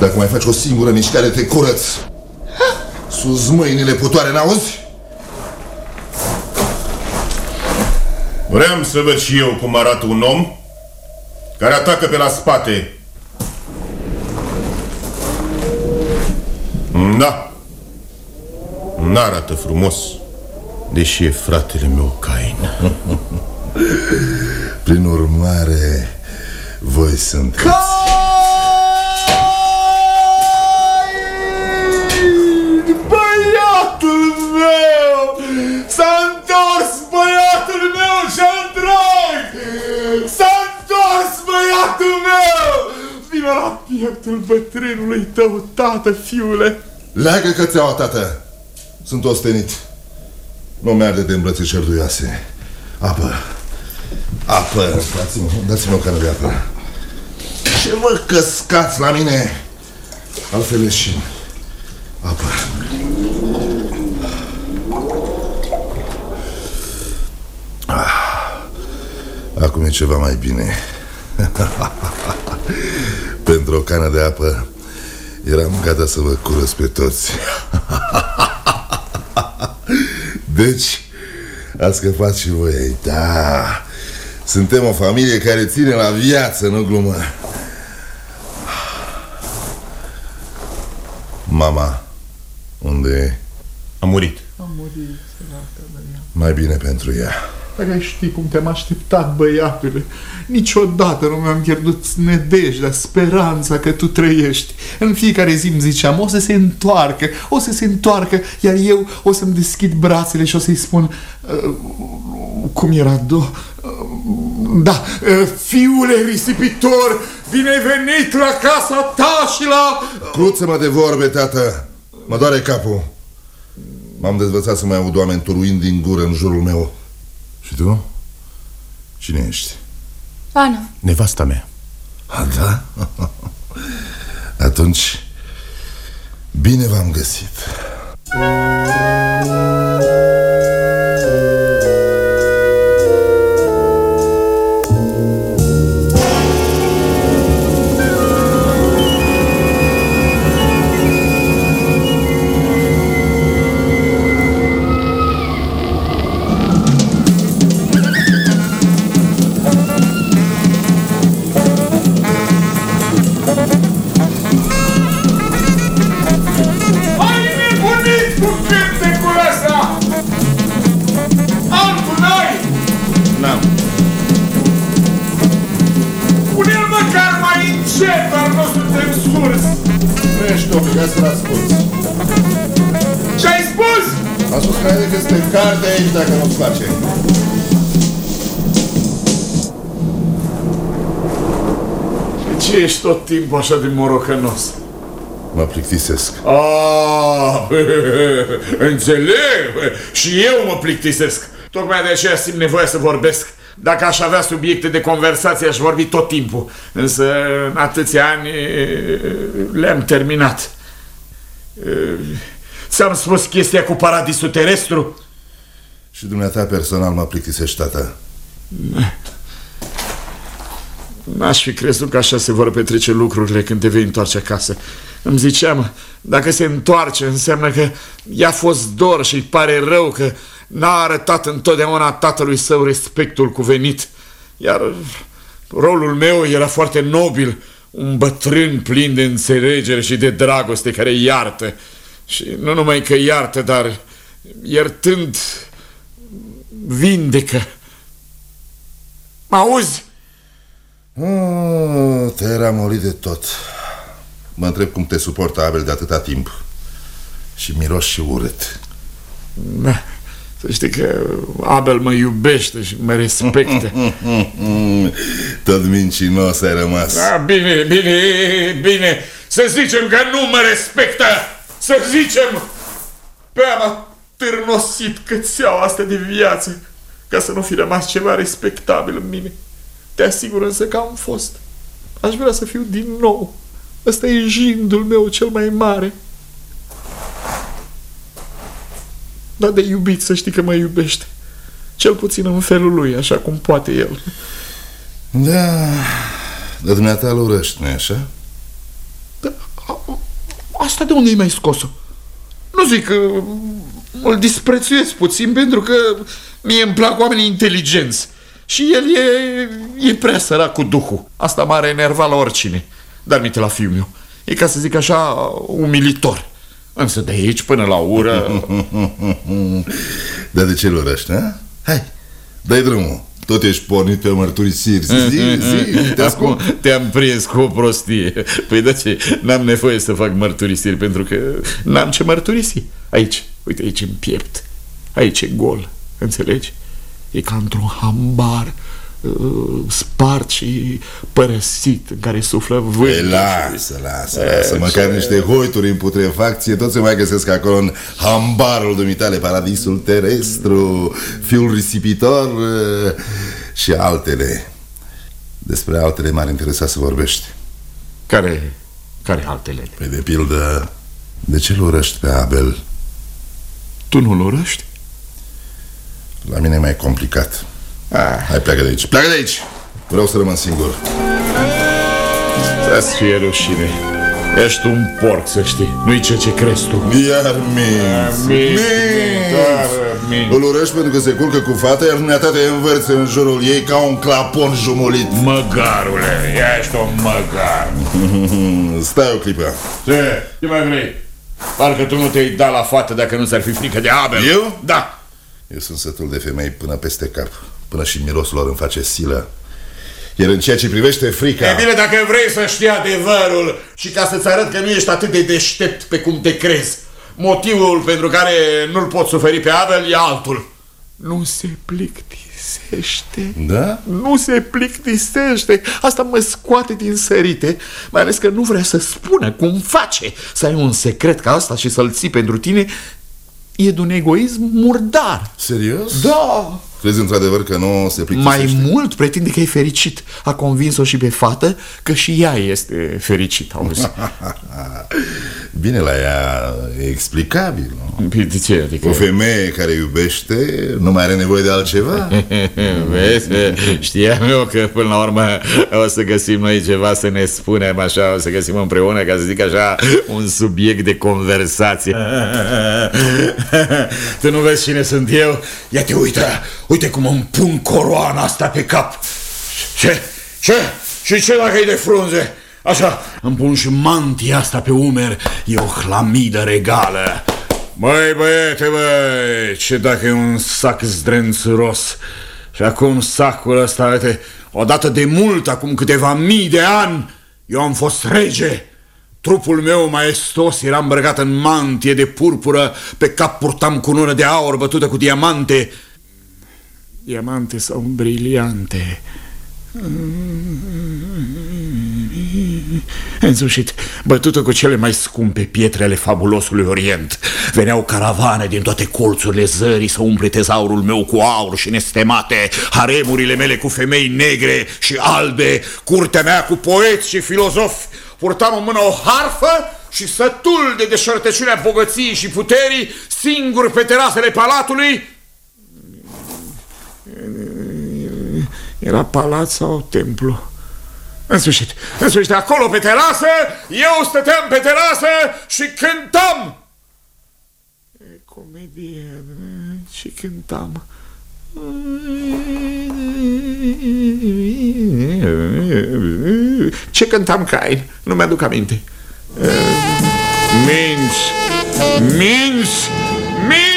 Dacă mai faci o singură mișcare, te curăți. Sus mâinile putoare, n-auzi? Vreau să văd și eu cum arată un om care atacă pe la spate. Da. N-arată frumos, deși e fratele meu Cain. Prin urmare, voi sunteți... Cain! Băiatul meu! S-a S-a întors băiatul meu! Vino la pieptul bătrânului tău, tată, fiule! Leagă cățeaua, tată! Sunt ostenit. Nu mi-arde de îmbrățișări duioase. Apă! Apă! Dați-mi dați o cană de apă. Ce vă căscați la mine? Altfel ieșim. Apă. Acum e ceva mai bine. Pentru o cană de apă eram gata să vă curăț pe toți. Deci, ați scăpat și voi. Da, suntem o familie care ține la viață, nu glumă. Mama, unde e? A murit. A murit, Mai bine pentru ea. Dacă știi cum te-am așteptat, băiatule, niciodată nu mi-am pierdut nedejdea, speranța că tu trăiești. În fiecare zi îmi ziceam, o să se întoarcă, o să se întoarcă, iar eu o să-mi deschid brațele și o să-i spun, uh, cum era, do, uh, da, uh, fiule risipitor, bine venit la casa ta și la... Cruță-mă de vorbe, tată, mă doare capul. M-am dezvățat să mai aud oameni turuind din gură în jurul meu. Și tu? Cine ești? Ana. Nevasta mea. A, da? Atunci, bine v-am găsit. Ia să-l. Ce ai spus? Am spus că haideți că suntem aici dacă nu-ți place. ce ești tot timpul așa de morocănos? Mă plictisesc. Ah, înțeleg! Și eu mă plictisesc. Tocmai de aceea simt nevoia să vorbesc. Dacă aș avea subiecte de conversație, aș vorbi tot timpul. Însă, în atâția ani, le-am terminat. Ți-am spus chestia cu paradisul terestru? Și dumneata personal mă plictisești, tata. N-aș fi crezut că așa se vor petrece lucrurile când te vei întoarce acasă. Îmi ziceam, dacă se întoarce, înseamnă că i-a fost dor și îi pare rău că n-a arătat întotdeauna tatălui său respectul cuvenit. Iar rolul meu era foarte nobil, un bătrân plin de înțelegere și de dragoste care iartă. Și nu numai că iartă, dar iertând, vindecă. Mă auzi? Oh, te ramolit de tot. Mă întreb cum te suportă Abel de atâta timp. Și miros și urât. Da, să știi că Abel mă iubește și mă respectă. Tot mincinos ai rămas. Da, bine, bine, bine. Să zicem că nu mă respectă. Să zicem. Pe am târnosit cățeaua asta de viață ca să nu fi rămas ceva respectabil în mine. Te asigur însă că am fost. Aș vrea să fiu din nou. Ăsta e jindul meu cel mai mare. Dar de iubit să știi că mă iubește. Cel puțin în felul lui, așa cum poate el. Da, dar dumneata îl urăști, nu așa? Da, asta de unde ai mai scos-o? Nu zic că îl disprețuiesc puțin pentru că mie îmi plac oamenii inteligenți. Și el e, e prea sărac cu duhul. Asta m-are enervat la oricine. Dar mi la fiul meu. E ca să zic așa, umilitor. Însă de aici până la ură... Dar de ce-l urăști, ha? Hai, dai drumul. Tot ești pornit pe mărturisiri. Zi, zi, te Acum te-am prins cu o prostie. Păi de ce? N-am nevoie să fac mărturisiri pentru că n-am ce mărturisi. Aici, uite aici în piept. Aici e gol. Înțelegi? E ca într-un hambar uh, spart și părăsit în care suflă vânt. E, lasă, lasă, lasă. Măcar niște hoituri în putrefacție tot se mai găsesc acolo în hambarul dumitale, paradisul terestru, fiul risipitor uh, și altele. Despre altele m-ar interesa să vorbești. Care, care altele? Păi de pildă, de ce-l urăști pe Abel? Tu nu-l urăști? La mine e mai complicat. Ah. Hai, pleacă de aici. Pleacă de aici! Vreau să rămân singur. Să-ți fie rușine. Ești un porc, să știi. Nu-i ceea ce crezi tu. Iar minți. minți, minți. Îl urăști pentru că se culcă cu fata, iar dumneata te învârți în jurul ei ca un clapon jumulit. Măgarule, ești un măgar. Stai o clipă. Ce? Ce mai vrei? Parcă tu nu te-ai dat la fată dacă nu ți-ar fi frică de Abel. Eu? Da. Eu sunt sătul de femei până peste cap, până și mirosul lor îmi face silă. Iar în ceea ce privește frica... E bine, dacă vrei să știi adevărul și ca să-ți arăt că nu ești atât de deștept pe cum te crezi, motivul pentru care nu-l pot suferi pe Abel e altul. Nu se plictisește. Da? Nu se plictisește. Asta mă scoate din sărite, mai ales că nu vrea să spună cum face să ai un secret ca asta și să-l ții pentru tine e de un egoism murdar. Serios? Da! Crezi într-adevăr că nu se plictisește? Mai mult pretinde că e fericit. A convins-o și pe fată că și ea este fericită, auzi. Bine, la ea e explicabil, nu? Păi de ce? Adică... O femeie care iubește nu mai are nevoie de altceva? Vezi? Știam eu că până la urmă o să găsim noi ceva să ne spunem așa, o să găsim împreună, ca să zic așa, un subiect de conversație. tu nu vezi cine sunt eu? Ia te uită! Uite cum îmi pun coroana asta pe cap. Ce? Ce? Și ce dacă e de frunze? Așa, îmi pun și mantia asta pe umer. E o hlamidă regală. Măi, băiete, băi, ce dacă e un sac zdrențuros. Și acum sacul ăsta, uite, odată de mult, acum câteva mii de ani, eu am fost rege. Trupul meu maestos era îmbrăcat în mantie de purpură, pe cap purtam cunună de aur bătută cu diamante. Diamante sau briliante. În sfârșit, bătută cu cele mai scumpe pietre ale fabulosului Orient, veneau caravane din toate colțurile zării să umple tezaurul meu cu aur și nestemate, haremurile mele cu femei negre și albe, curtea mea cu poeți și filozofi. Purtam în mână o harfă și sătul de deșertăciunea bogăției și puterii, singur pe terasele palatului, era palat sau templu? În sfârșit, în sfârșit, acolo pe terasă, eu stăteam pe terasă și cântam. E comedie, și cântam. Ce cântam, Cain? Nu mi-aduc aminte. Minți! Minți! Minți!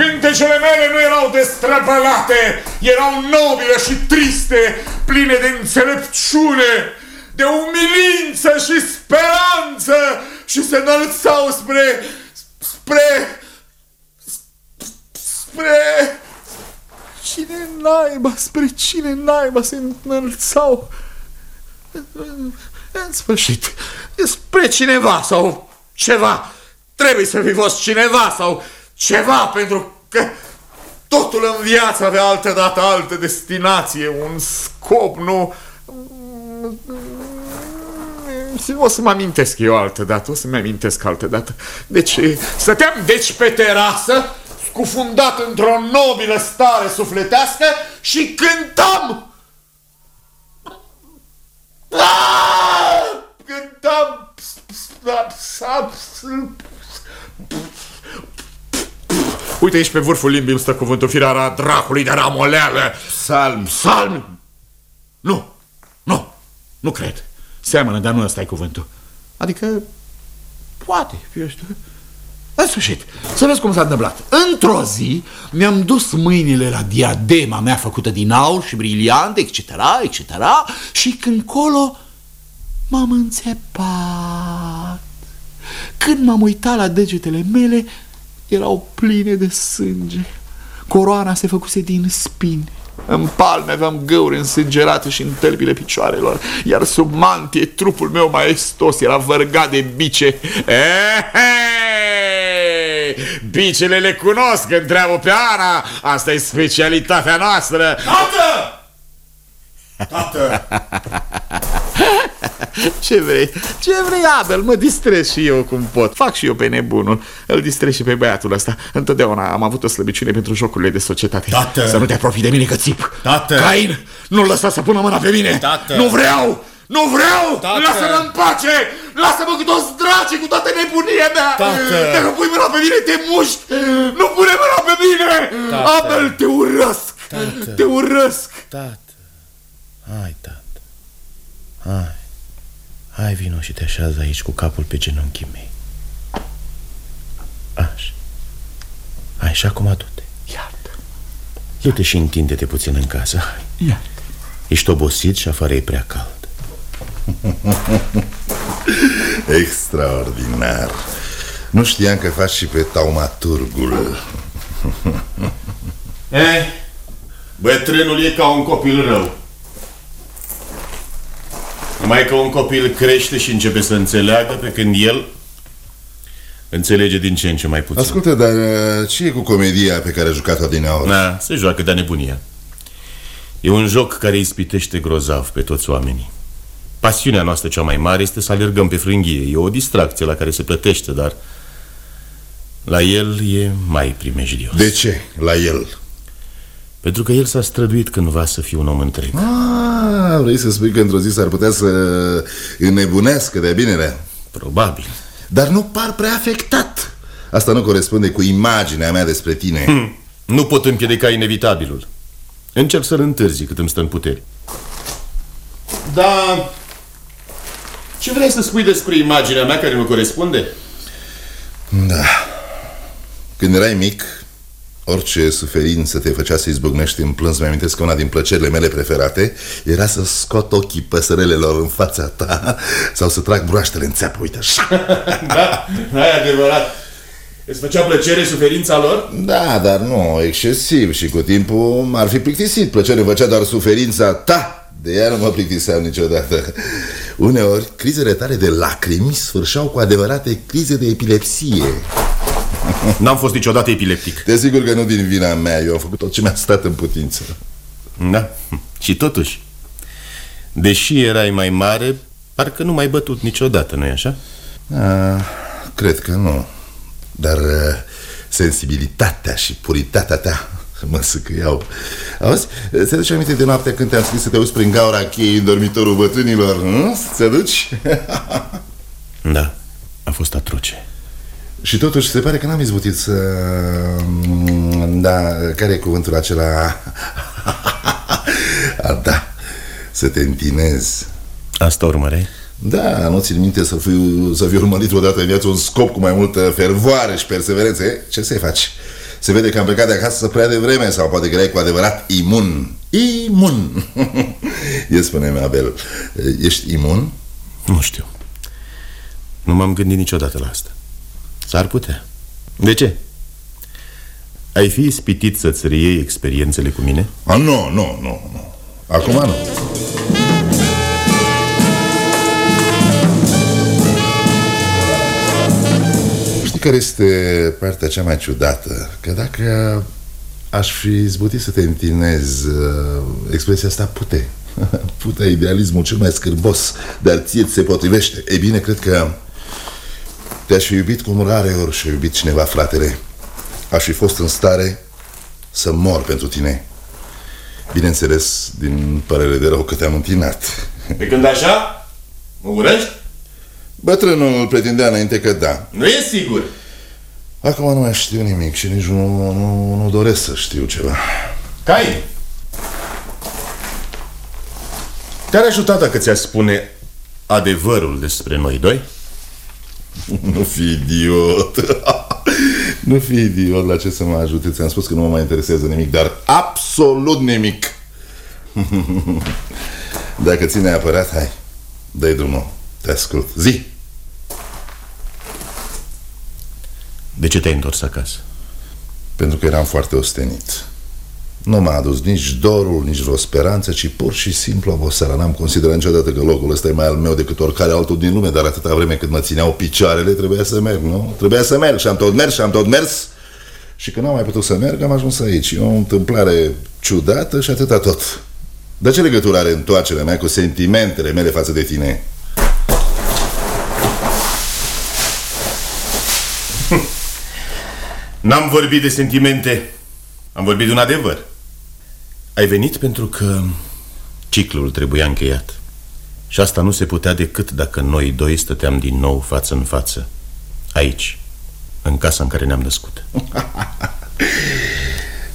Cântecele mele nu erau destrăbălate, erau nobile și triste, pline de înțelepciune, de umilință și speranță și se înălțau spre, spre, spre... Cine naiba, spre cine naiba se înălțau? În sfârșit, spre cineva sau ceva. Trebuie să fi fost cineva sau ceva, pentru că totul în viață avea altă dată altă destinație, un scop, nu... O să mă amintesc eu altă dată, o să-mi amintesc altă dată. Deci, stăteam deci pe terasă, scufundat într-o nobilă stare sufletească și cântam! Cântam! Uite aici pe vârful limbii îmi stă cuvântul firara dracului de ramoleală. Salm. Salm? Nu, nu, nu cred. Seamănă, dar nu ăsta e cuvântul. Adică, poate, eu știu. În sfârșit, să vezi cum s-a întâmplat. Într-o zi mi-am dus mâinile la diadema mea făcută din aur și briliante, etc., etc. Și când colo m-am înțepat. Când m-am uitat la degetele mele, erau pline de sânge. Coroana se făcuse din spini. În palme aveam găuri însângerate și în tălpile picioarelor, iar sub mantie trupul meu maestos era vărgat de bice. Ehe! Bicele le cunosc, întreabă pe Ana, asta e specialitatea noastră. Tată! Tată! Ce vrei? Ce vrei, Abel? Mă distrez și eu cum pot. Fac și eu pe nebunul. Îl distrez și pe băiatul ăsta. Întotdeauna am avut o slăbiciune pentru jocurile de societate. Tată! Să nu te apropii de mine că țip. Tată! Cain, nu lăsa să pună mâna pe mine. Tată! Nu vreau! Nu vreau! Tată! Lasă-mă în pace! Lasă-mă cu toți draci, cu toată nebunia mea! Tată! Dacă pui mâna pe mine, te muști! Nu pune mâna pe mine! Tată! Abel, te urăsc! Tată! Te urăsc! Tată, hai, tată, hai. Hai, vino și te așează aici cu capul pe genunchii mei. Așa. Hai, și acum du-te. Iartă! Du-te și întinde-te puțin în casă. Hai. Iartă! Ești obosit și afară e prea cald. Extraordinar. Nu știam că faci și pe taumaturgul. Eh, bătrânul e ca un copil rău. Numai că un copil crește și începe să înțeleagă pe când el înțelege din ce în ce mai puțin. Ascultă, dar uh, ce e cu comedia pe care a jucat-o din aur? Na, se joacă de nebunia. E un joc care ispitește grozav pe toți oamenii. Pasiunea noastră cea mai mare este să alergăm pe frânghie. E o distracție la care se plătește, dar la el e mai primejdios. De ce? La el. Pentru că el s-a străduit cândva să fie un om întreg. Ah, vrei să spui că într-o zi s-ar putea să înnebunească de binele? Probabil. Dar nu par prea afectat. Asta nu corespunde cu imaginea mea despre tine. Hm. Nu pot împiedica inevitabilul. Încerc să-l întârzi cât îmi stă în puteri. Da... Ce vrei să spui despre imaginea mea care nu corespunde? Da. Când erai mic, Orice suferință te făcea să izbucnești în plâns, mi-am că una din plăcerile mele preferate era să scot ochii păsărelelor în fața ta sau să trag broaștele în țeapă, uite așa. da, da, e adevărat. Îți făcea plăcere suferința lor? Da, dar nu excesiv și cu timpul m-ar fi plictisit. Plăcere făcea doar suferința ta. De ea nu mă plictiseam niciodată. Uneori, crizele tale de lacrimi sfârșeau cu adevărate crize de epilepsie. N-am fost niciodată epileptic. Te sigur că nu din vina mea, eu am făcut tot ce mi-a stat în putință. Da, și totuși, deși erai mai mare, parcă nu mai bătut niciodată, nu-i așa? A, cred că nu. Dar uh, sensibilitatea și puritatea ta mă săcăiau. Auzi, ți aduce aminte de noaptea când te-am scris să te auzi prin gaura cheii în dormitorul bătrânilor? Ți aduci? da, a fost atroce. Și totuși se pare că n-am izbutit să... Da, care e cuvântul acela? A, da, să te întinezi Asta urmărei? Da, nu țin minte să fiu, să fiu urmărit odată în viață un scop cu mai multă fervoare și perseverență e, Ce să-i faci? Se vede că am plecat de acasă prea devreme sau poate că erai cu adevărat imun Imun E spune-mi, Abel, ești imun? Nu știu Nu m-am gândit niciodată la asta S-ar putea. De ce? Ai fi ispitit să-ți reiei experiențele cu mine? A, nu, nu, nu, nu. Acum nu. Știi care este partea cea mai ciudată? Că dacă aș fi izbutit să te întinez, uh, expresia asta pute. Putea idealismul cel mai scârbos, dar ție ți se potrivește. E bine, cred că te-aș fi iubit cum rare ori și-a iubit cineva, fratele. Aș fi fost în stare să mor pentru tine. Bineînțeles, din părere de rău că te-am întinat. Pe când așa, mă urăști? Bătrânul pretindea înainte că da. Nu e sigur. Acum nu mai știu nimic și nici nu, nu, nu doresc să știu ceva. Cai! Te-ar ajuta dacă ți-aș spune adevărul despre noi doi? Nu fi idiot. Nu fi idiot La ce să mă ajute? Ți-am spus că nu mă mai interesează nimic Dar absolut nimic. Dacă ți neapărat Hai, dă-i drumul. Te ascult, zi. De ce te-ai întors acasă? Pentru că eram foarte ostenit nu m-a adus nici dorul, nici vreo speranță, ci pur și simplu oboseala. N-am considerat niciodată că locul ăsta e mai al meu decât oricare altul din lume, dar atâta vreme cât mă țineau picioarele, trebuia să merg, nu? Trebuia să merg și am tot mers și am tot mers. Și când n-am mai putut să merg, am ajuns aici. E o întâmplare ciudată și atâta tot. Dar ce legătură are întoarcerea mea cu sentimentele mele față de tine? N-am vorbit de sentimente, am vorbit de un adevăr. Ai venit pentru că ciclul trebuia încheiat. Și asta nu se putea decât dacă noi doi stăteam din nou față în față. Aici, în casa în care ne-am născut.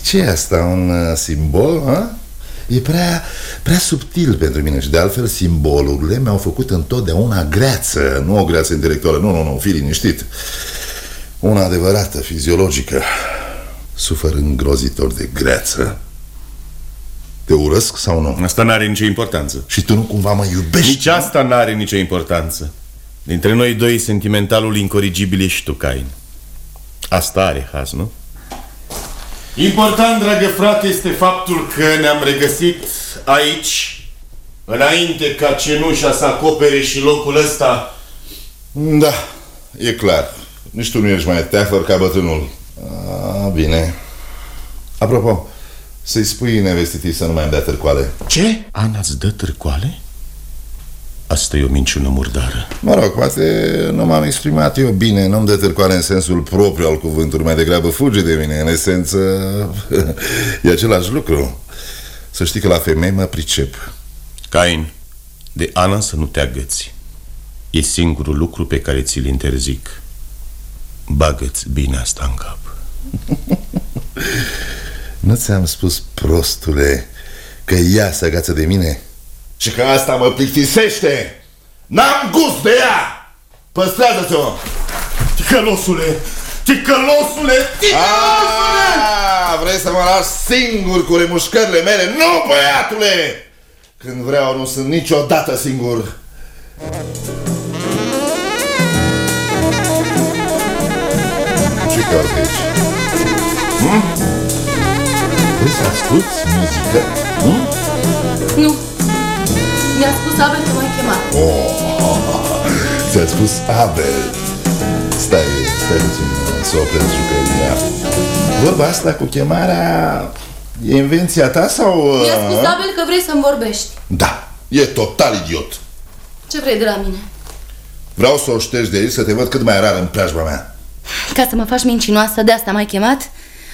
ce e asta, un uh, simbol, ha? E prea, prea subtil pentru mine și de altfel simbolurile mi-au făcut întotdeauna greață, nu o greață intelectuală, nu, nu, nu, fi liniștit. Una adevărată, fiziologică, sufăr îngrozitor de greață. Te urăsc sau nu? Asta n-are nicio importanță. Și tu nu cumva mă iubești? Nici asta n-are nicio importanță. Dintre noi doi, sentimentalul incorrigibil ești tu, Cain. Asta are haz, nu? Important, dragă frate, este faptul că ne-am regăsit aici, înainte ca cenușa să acopere și locul ăsta. Da, e clar. Nici tu nu ești mai teafăr ca bătrânul. A, bine. Apropo, să-i spui nevestitii să nu mai dea târcoale. Ce? Ana îți dă târcoale? Asta e o minciună murdară. Mă rog, poate nu m-am exprimat eu bine Nu-mi dă târcoale în sensul propriu al cuvântului Mai degrabă fuge de mine În esență e același lucru. Să știi că la femei mă pricep. Cain, de Ana să nu te agăți. E singurul lucru pe care ți-l interzic. Bagă-ți bine asta în cap Nu ți-am spus, prostule, că ea se agață de mine? Și că asta mă plictisește? N-am gust de ea! Păstrează-ți-o! Ticălosule, Ticălosule! Ticălosule! Ah, vrei să mă lași singur cu remușcările mele? Nu, băiatule! Când vreau, nu sunt niciodată singur. Ce cauți să asculti muzică? Hm? Nu. Mi-a spus Abel că m-ai chemat. Oh, ți-a spus Abel. Stai, stai puțin, să opresc jucăria. Vorba asta cu chemarea e invenția ta sau... Mi-a spus uh, Abel că vrei să-mi vorbești. Da, e total idiot. Ce vrei de la mine? Vreau să o ștergi de aici, să te văd cât mai rar în preajma mea. Ca să mă faci mincinoasă, de asta m-ai chemat?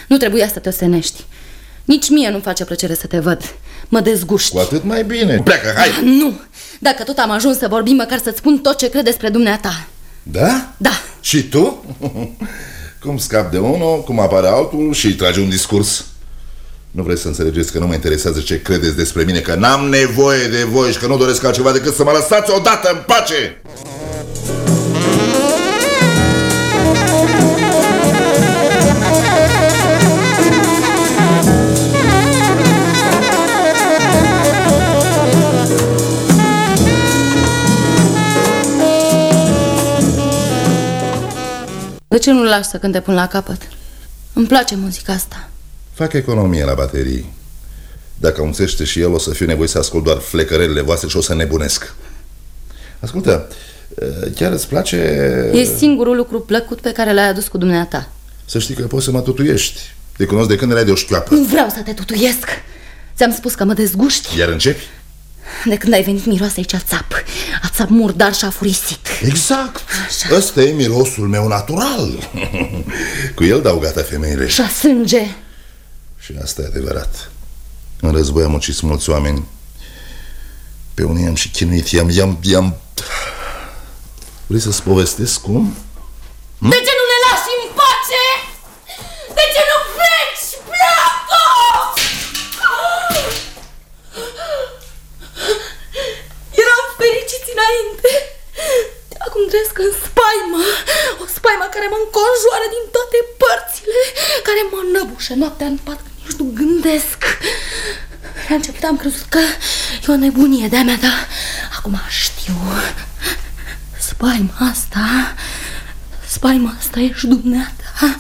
Nu trebuia să te osenești. Nici mie nu-mi face plăcere să te văd. Mă dezguști. Cu atât mai bine. Pleacă, hai! Nu! Dacă tot am ajuns să vorbim, măcar să-ți spun tot ce cred despre dumneata. Da? Da. Și tu? cum scap de unul, cum apare altul și îi tragi un discurs? Nu vreți să înțelegeți că nu mă interesează ce credeți despre mine, că n-am nevoie de voi și că nu doresc altceva decât să mă lăsați odată în pace! De ce nu-l lași să cânte până la capăt? Îmi place muzica asta. Fac economie la baterii. Dacă unțește și el, o să fiu nevoit să ascult doar flecărelile voastre și o să nebunesc. Ascultă, chiar îți place... E singurul lucru plăcut pe care l-ai adus cu dumneata. Să știi că poți să mă tutuiești. Te cunosc de când erai de o șchioapă. Nu vreau să te tutuiesc. Ți-am spus că mă dezguști. Iar începi? De când ai venit miroase aici țap. A țap murdar și a furisit. Exact. Așa. Ăsta e mirosul meu natural. Cu el dau gata femeile. Și a sânge. Și asta e adevărat. În război am ucis mulți oameni. Pe unii am și chinuit. I-am, i-am, i-am... Vrei să-ți povestesc cum? De ce nu înainte. Acum trăiesc în spaimă. O spaimă care mă înconjoară din toate părțile. Care mă năbușă noaptea în pat când nici nu gândesc. La început am crezut că e o nebunie de-a mea, dar acum știu. Spaima asta Spaima asta ești dumneata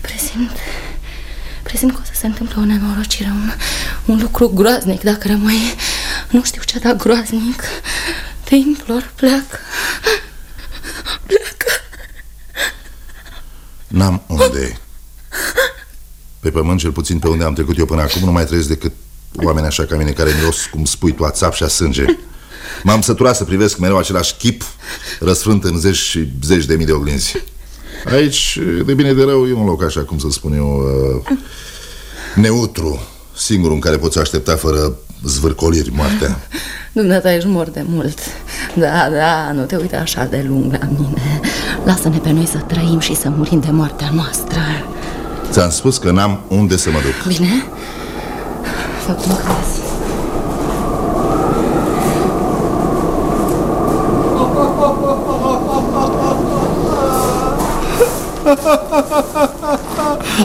Presimt Presimt că o să se întâmple o nenorocire un, un lucru groaznic dacă rămâi Nu știu ce, dar groaznic Te implor, pleacă Pleacă N-am unde. Pe pământ, cel puțin pe unde am trecut eu până acum, nu mai trăiesc decât oameni așa ca mine care miros, cum spui tu, ațap și a sânge. M-am săturat să privesc mereu același chip răsfrânt în zeci și zeci de mii de oglinzi. Aici, de bine de rău, e un loc așa, cum să spun eu, uh, neutru, singurul în care poți aștepta fără zvârcoliri moartea. Dumneata ești mor de mult Da, da, nu te uita așa de lung la mine Lasă-ne pe noi să trăim și să murim de moartea noastră Ți-am spus că n-am unde să mă duc. Bine? Fă cum crezi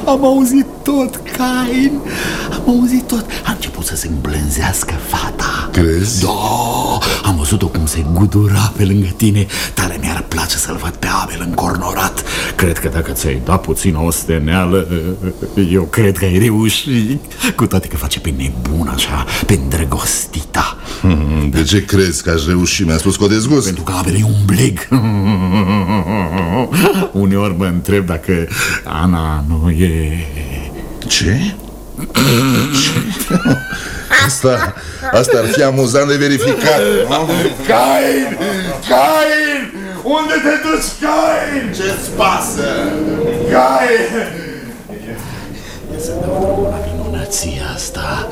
Am auzit tot, Cain. Am auzit tot. A început să se îmblânzească fata. Crezi? Da, am văzut-o cum se gudura pe lângă tine. Tare mi-ar place să-l văd pe Abel încornorat. Cred că dacă ți-ai dat puțin o steneală Eu cred că ai reușit. Cu toate că face pe nebun așa Pe îndrăgostita De ce crezi că aș reuși? Mi-a spus că o dezgust. Pentru că Abel e un bleg Uneori mă întreb dacă Ana nu e... Ce? Ce? Asta, asta ar fi amuzant de verificat. Cain! Cain! Unde te duci, Cain? Ce-ți pasă? Cain! Să dau la minunăția asta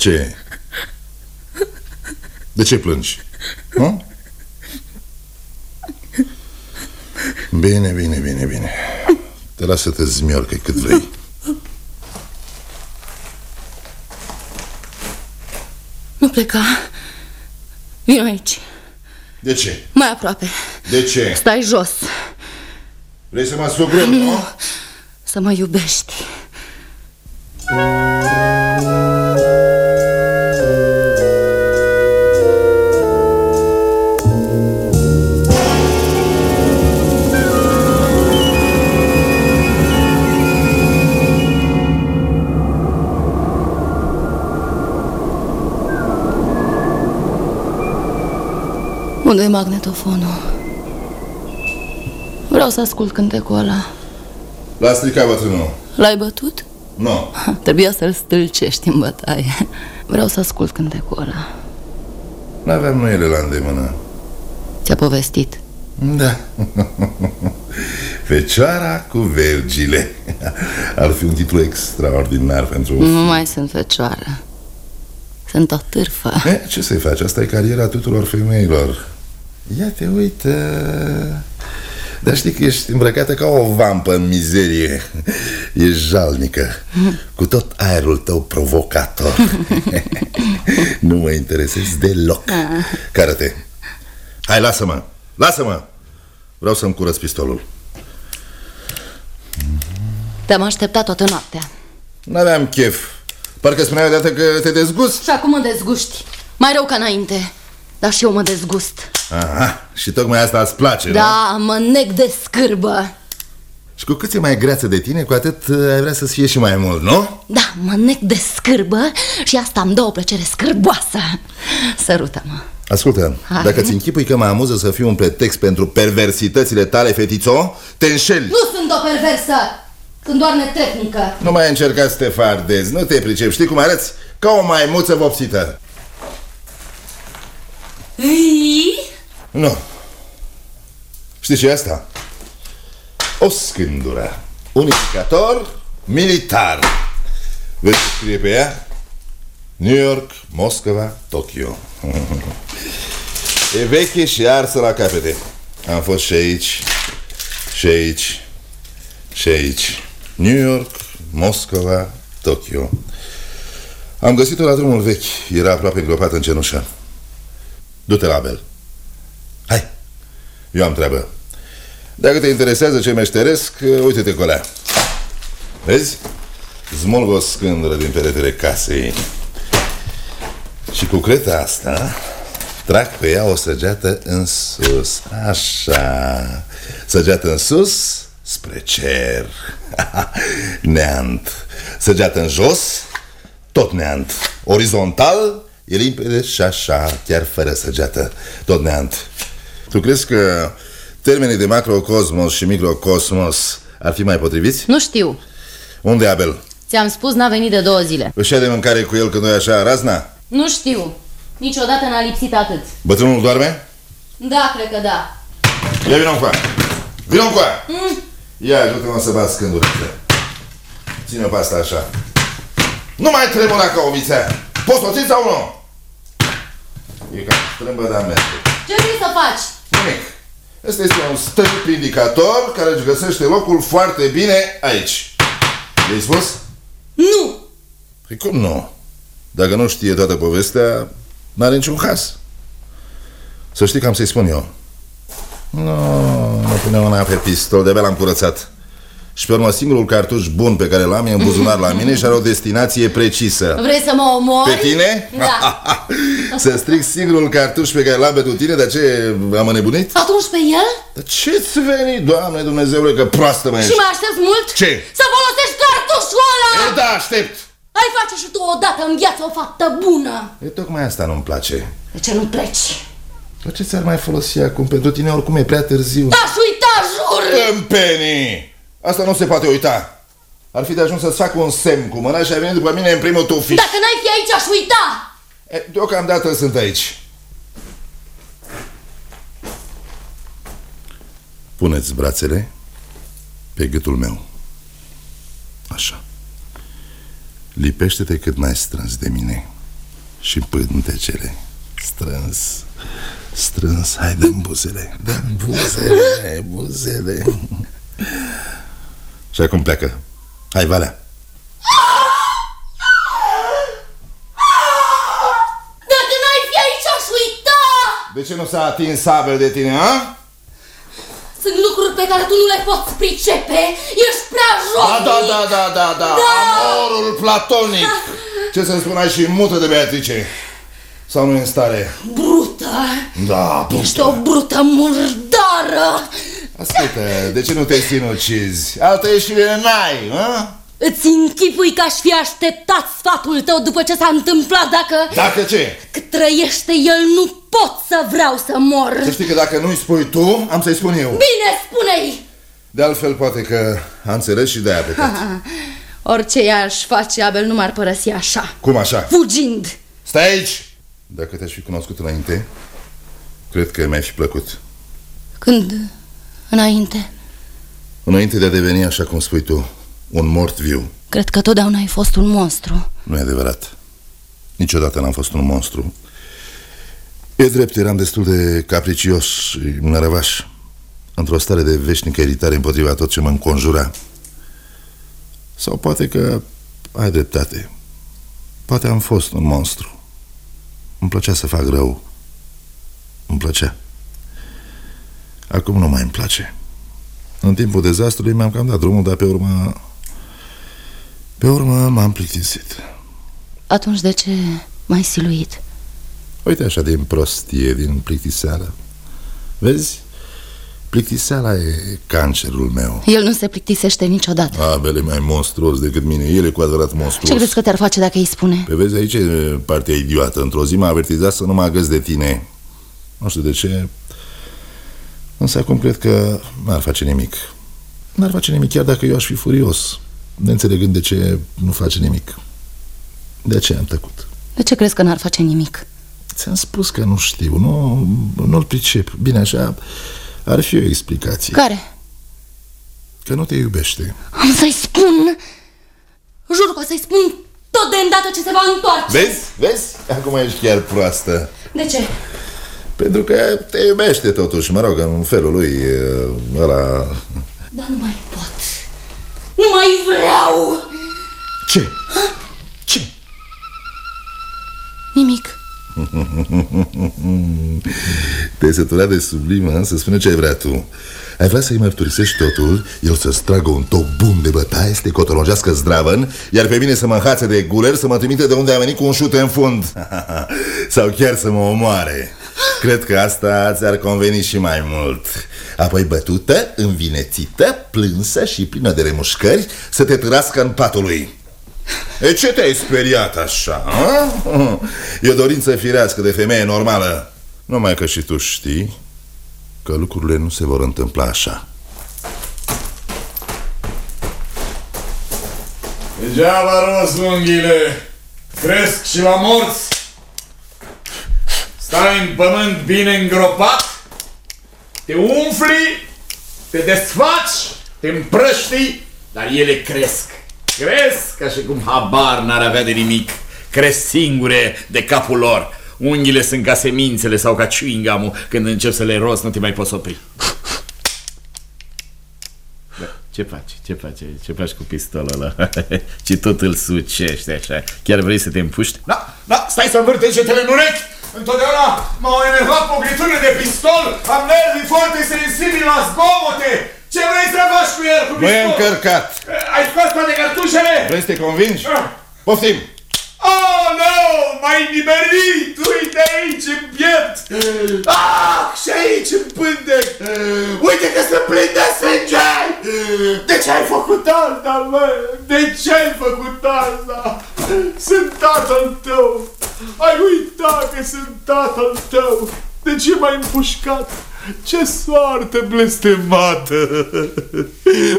Ce? De ce plângi? Nu? Bine, bine, bine, bine. Te las să te zmiorcă cât vrei. Nu pleca. Vino aici. De ce? Mai aproape. De ce? Stai jos. Vrei să mă sugrăm, nu? nu? Să mă iubești. Thank. Unde e magnetofonul? Vreau să ascult cântecul ăla. L-a stricat bătrânul L-ai bătut? Nu Trebuia să-l stâlcești în bătaie. Vreau să ascult cântecul ăla. N-aveam noi ele la îndemână Ți-a povestit? Da Fecioara cu vergile Ar fi un titlu extraordinar pentru... Nu mai sunt fecioară. Sunt o târfă. E, ce să-i faci? Asta e cariera tuturor femeilor Ia te uită. Dar știi că ești îmbrăcată ca o vampă în mizerie. Ești jalnică. Cu tot aerul tău provocator. Nu mă interesezi deloc. Care-te? Hai, lasă-mă, lasă-mă. Vreau să-mi curăț pistolul. Te-am așteptat toată noaptea. N-aveam chef. Parcă spuneai odată că te dezgust Și acum mă dezguști. Mai rău ca înainte. Dar și eu mă dezgust. Aha, și tocmai asta îți place, nu? Da, mă nec de scârbă. Și cu cât e mai greață de tine, cu atât uh, ai vrea să-ți fie și mai mult, nu? Da, mă nec de scârbă și asta îmi dă o plăcere scârboasă. Sărută-mă. Ascultă, Hai. dacă ți închipui că mă amuză să fiu un pretext pentru perversitățile tale, fetițo, te înșeli Nu sunt o perversă. Sunt doar netrebnică. Nu mai încerca să te fardezi, nu te pricep, știi cum arăți? Ca o maimuță vopsită Ei? Nu. Știi ce e asta? O scândură. Unificator militar. Vezi ce scrie pe ea? New York, Moscova, Tokyo. E veche și arsă la capete. Am fost și aici Și aici Și aici. New York, Moscova, Tokyo. Am găsit-o la drumul vechi. Era aproape îngropată în cenușă Du-te la Abel Hai, eu am treabă. Dacă te interesează ce meșteresc, uite-te colea. Vezi? Smulg o scândură din peretele casei. Și cu creta asta Trag pe ea o săgeată în sus. Așa. Săgeată în sus Spre cer. Neant. Săgeată în jos Tot neant. Orizontal E limpede și așa Chiar fără săgeată Tot neant Tu crezi că Termenii de macrocosmos și microcosmos Ar fi mai potriviți? Nu știu. Unde e Abel? Ți-am spus n-a venit de două zile. Își ia de mâncare cu el când nu e așa razna? Nu știu. Niciodată n-a lipsit atât. Bătrânul doarme? Da, cred că da. Ia vină cu Vină cu Ia, ajută-mă să bat scândurile. Ține-o pe asta așa. Nu mai tremura ca o vițea. Poți să o ții sau nu? E cam strâmbă, dar merge. Ce vrei să faci? Nimic. Ăsta este un stâlp indicator care își găsește locul foarte bine aici. I-ai spus? Nu! Păi cum nu? Dacă nu știe toată povestea, n-are niciun caz. Să știi că am să-i spun eu. Nu, nu pune mâna pe pistol, de-abia l-am curățat. Și pe urmă, singurul cartuș bun pe care l-am e în buzunar la mine și are o destinație precisă. Vrei să mă omori? Pe tine? Da. Să stric singurul cartuș pe care l-am pentru tine, de ce am înnebunit? Atunci pe el? Dar ce-ți veni, Doamne Dumnezeule, că proastă mă Și ești? mai aștepți mult? Ce? Să folosești cartușul ăla! E, da, aștept! Ai face și tu odată în viață o faptă bună! E tocmai asta nu-mi place. De ce nu pleci? La ce ți-ar mai folosi acum? Pentru tine oricum e prea târziu. Aș uita, jur! Tâmpenii! Asta nu se poate uita. Ar fi de ajuns să-ți fac un semn cu mâna și ai venit după mine în primul tufiș. Dacă n-ai fi aici, aș uita! E, deocamdată sunt aici. Puneți brațele pe gâtul meu. Așa. Lipește-te cât mai strâns de mine și pântecele strâns, Strâns, hai, dă buzele dă buzele, buzele Și acum pleacă Hai, Valea Dacă n-ai fi aici, aș uita! De ce nu s-a atins Abel de tine, a? Sunt lucruri pe care tu nu le poți pricepe. Ești prea Da, jocnic. da, da, da, da, da, Da. Amorul platonic Ce să-mi spun, ai și mută de Beatrice Sau nu e în stare? Brută. Da, Ești o brută murdară. Ascultă, de ce nu te sinucizi? Altă ieșire n-ai, a? Îți închipui că aș fi așteptat sfatul tău după ce s-a întâmplat dacă... Dacă ce? Cât trăiește el, nu pot să vreau să mor. Să știi că dacă nu-i spui tu, am să-i spun eu Bine, spune-i! De altfel, poate că a înțeles și de-aia plecat Orice ea aș face, Abel nu m-ar părăsi așa. Cum așa? Fugind. Stai aici! Dacă te-aș fi cunoscut înainte, cred că mi-ai fi plăcut Când? Înainte. Înainte de a deveni, așa cum spui tu, un mort viu. Cred că totdeauna ai fost un monstru. Nu e adevărat. Niciodată n-am fost un monstru. E drept, eram destul de capricios și nărăvaș. Într-o stare de veșnică iritare împotriva tot ce mă înconjura. Sau poate că ai dreptate. Poate am fost un monstru. Îmi plăcea să fac rău. Îmi plăcea Acum nu mai îmi place. În timpul dezastrului mi-am cam dat drumul Dar pe urmă Pe urmă m-am plictisit. Atunci de ce m-ai siluit? Uite așa din prostie, din plictiseală. Vezi? Plictiseala e cancerul meu. El nu se plictisește niciodată. Abel e mai monstruos decât mine. El e cu adevărat Ce monstruos crezi că te-ar face dacă îi spune? Pe vezi, aici e partea idiotă. Într-o zi m-a avertizat să nu mă agăs de tine. Nu știu de ce Însă acum cred că n-ar face nimic N-ar face nimic chiar dacă eu aș fi furios Neînțelegând de ce nu face nimic De aceea am tăcut De ce crezi că n-ar face nimic? Ți-am spus că nu știu, nu, nu-l pricep Bine așa, ar fi o explicație Care? Că nu te iubește Am să-i spun Jur că o să-i spun tot de îndată ce se va întoarce Vezi? Vezi? Acum ești chiar proastă De ce? Pentru că te iubește totuși, mă rog, în felul lui e, ăla... Dar nu mai pot. Nu mai vreau. Ce? Ce? Nimic. Te-ai săturat de sublimă, să spune ce ai vrea tu. Ai vrea să-i mărturisești totul El să-ți tragă un top bun de bătaie Să te cotologească zdravăn Iar pe mine să mă înhațe de guler Să mă trimite de unde a venit cu un șut în fund. Sau chiar să mă omoare Cred că asta ți-ar conveni și mai mult. Apoi bătută, învinețită, plânsă și plină de remușcări Să te târască în patul lui. E ce te-ai speriat așa? A? E o dorință firească de femeie normală. Numai că și tu știi Că lucrurile nu se vor întâmpla așa. Degeaba rost unghiile Cresc și la morți Stai în pământ bine îngropat Te umfli Te desfaci Te împrăști Dar ele cresc Cresc ca și cum habar n-ar avea de nimic Cresc singure de capul lor Unghiile sunt ca semințele sau ca chewing Când încep să le rost, nu te mai poți opri Ce faci? Ce faci? Ce faci cu pistolul ăla? Ce tot îl sucești așa? Chiar vrei să te împuști? Da, da, stai să învârt degetele în urechi! Întotdeauna m-au enervat pogliturile de pistol, am nervii foarte sensibili la zgomote! Ce vrei să faci cu el, cu Nu e pistol? încărcat Ai scos toate cartușele? Vrei să te convingi? Ah. Poftim! Oh, nu! M-ai nimerit! Uite aici, în piept! Ah, și aici, în pântec! Uite că se plin de sânge! De ce ai făcut asta, mă? De ce ai făcut asta? Sunt tatăl tău! Ai uitat că sunt tatăl tău! De ce m-ai împușcat? Ce soartă blestemată!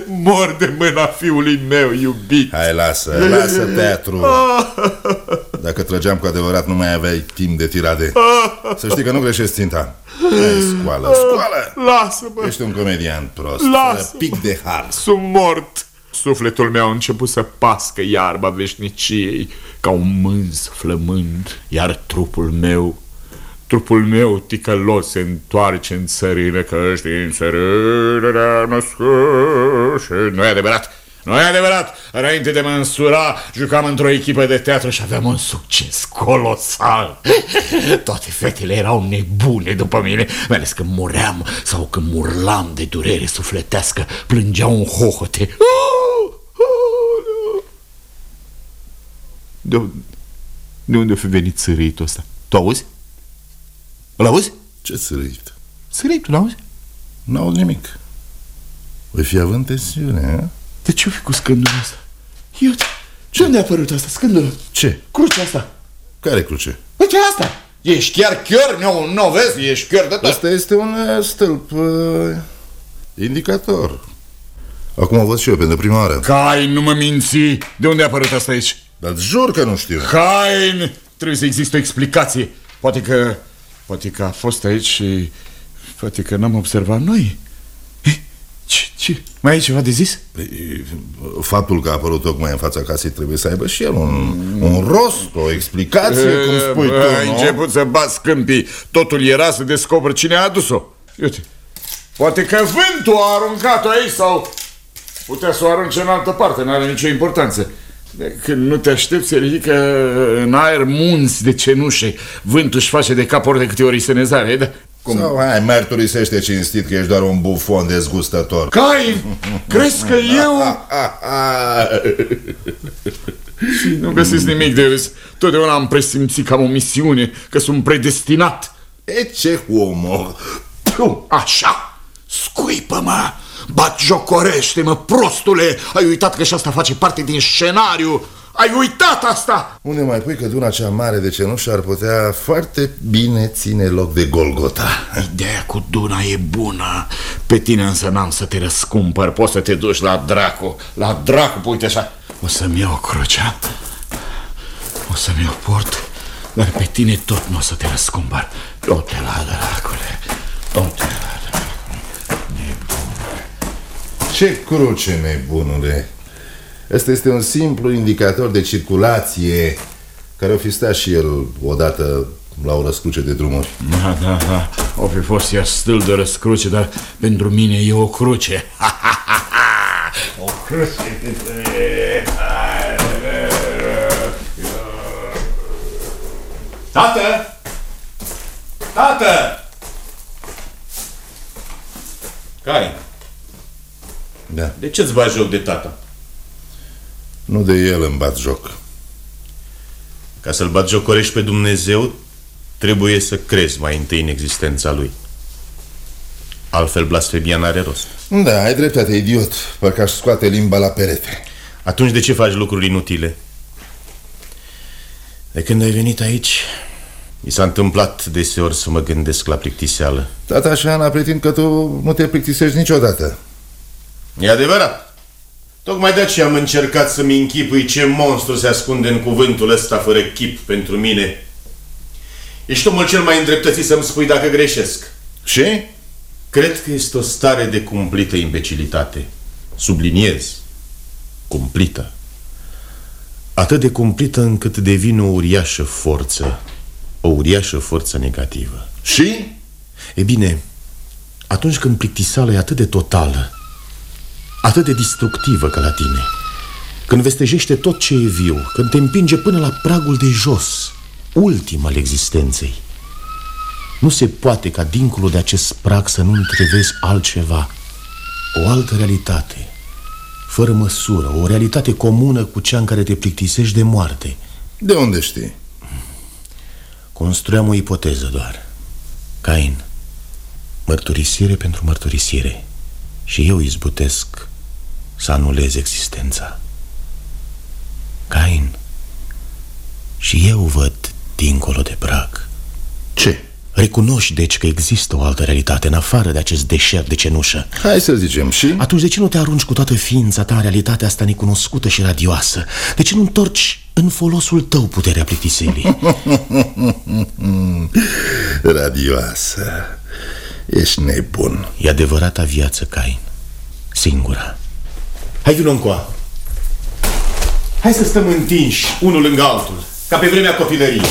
Mor de mâna fiului meu iubit! Hai, lasă, lasă teatru Dacă trăgeam cu adevărat nu mai aveai timp de tirade Să știi că nu greșești ținta Hai, scoală, scoală Lasă-mă! Ești un comedian prost Lasă. fără Pic de har Sunt mort! Sufletul meu a început să pască iarba veșniciei ca un mânz flămând, iar trupul meu, Trupul meu ticălos se întoarce în țărine Că din țărine născut Nu e adevărat nu e adevărat, înainte de mă însura, jucam într-o echipă de teatru și aveam un succes colosal. Toate fetele erau nebune după mine, mai ales când muream sau când murlam de durere sufletească, plângeau un hohote. De, de unde a fi venit țâritul ăsta? Tu auzi? Îl auzi? Ce țârit? Țâritul, n-auzi? N-aud nimic. Voi fi având tensiune, a? De ce fi cu scândul ăsta? Eu, ce unde a apărut asta, scândul? Ce? Crucea asta. Care cruce? Uite asta. Ești chiar chiar, nu, nu vezi, ești chiar de tot. Asta este un uh, stâlp uh, indicator. Acum o văd și eu pentru prima oară. Cain, nu mă minți. De unde a apărut asta aici? Dar jur că nu știu. Cain! Trebuie să existe o explicație. Poate că... Poate că a fost aici și... Poate că n-am observat noi. Ce, ce? Mai ai ceva de zis? Păi, faptul că a apărut tocmai în fața casei trebuie să aibă și el un, un rost, o explicație, cum spui tu, Ai nu? început să bați câmpii. Totul era să descoperi cine a adus-o. Uite, poate că vântul a aruncat-o aici sau putea să o arunce în altă parte, n-are nicio importanță. De Când nu te aștepți, se ridică în aer munți de cenușe. Vântul își face de cap ori de câte ori se nezare, da? Cum? Sau, hai, mărturisește cinstit că ești doar un bufon dezgustător. Cain, crezi că eu... Și nu găsesc nimic de râs. Totdeauna am presimțit că am o misiune, că sunt predestinat. E ce umor! Pum, așa, scuipă-mă, batjocorește-mă, prostule, ai uitat că și asta face parte din scenariu, ai uitat asta! Unde mai pui că duna cea mare de cenușă ar putea foarte bine ține loc de Golgota? Ideea cu Duna e bună, pe tine însă n-am să te răscumpăr, poți să te duci la dracu, la dracu, uite așa. O să-mi iau crucea, o să-mi iau port, dar pe tine tot nu o să te răscumpăr. Du-te la dracule, du-te la Ce cruce, nebunule! Ăsta este un simplu indicator de circulație care o fi stat și el odată la o răscruce de drumuri. Da, da, da, o fi fost ea stâl de răscruce, dar pentru mine e o cruce. o cruce. Tată! Tată! Da. de ce-ți bagi joc de tata? Nu de el îmi bat joc. Ca să-l bat jocorești pe Dumnezeu, trebuie să crezi mai întâi în existența lui. Altfel blasfemia n-are rost. Da, ai dreptate, idiot. Parcă aș scoate limba la perete. Atunci de ce faci lucruri inutile? De când ai venit aici, mi s-a întâmplat deseori să mă gândesc la plictiseală. Tata și Ana pretind că tu nu te plictisești niciodată. E adevărat. Tocmai de aceea am încercat să-mi închipui ce monstru se ascunde în cuvântul ăsta fără chip pentru mine. Ești omul cel mai îndreptățit să-mi spui dacă greșesc. Și? Cred că este o stare de cumplită imbecilitate. Subliniez. Cumplită. Atât de cumplită încât devine o uriașă forță. O uriașă forță negativă. Și? E bine, atunci când plictiseala e atât de totală, atât de destructivă ca la tine, când vestejește tot ce e viu, când te împinge până la pragul de jos, ultim al existenței, nu se poate ca dincolo de acest prag să nu întrevezi altceva, o altă realitate, fără măsură, o realitate comună cu cea în care te plictisești de moarte. De unde știi? Construiam o ipoteză doar. Cain, mărturisire pentru mărturisire. Și eu izbutesc să anulez existența. Cain, și eu văd dincolo de prag. Ce? Recunoști, deci, că există o altă realitate în afară de acest deșert de cenușă. Hai să zicem și... Atunci de ce nu te arunci cu toată ființa ta în realitatea asta necunoscută și radioasă? De ce nu întorci în folosul tău puterea plictiselii? Radioasă. Ești nebun. E adevărata viață, Cain. Singura. Hai vină încoa. Hai să stăm întinși, unul lângă altul, ca pe vremea copilăriei.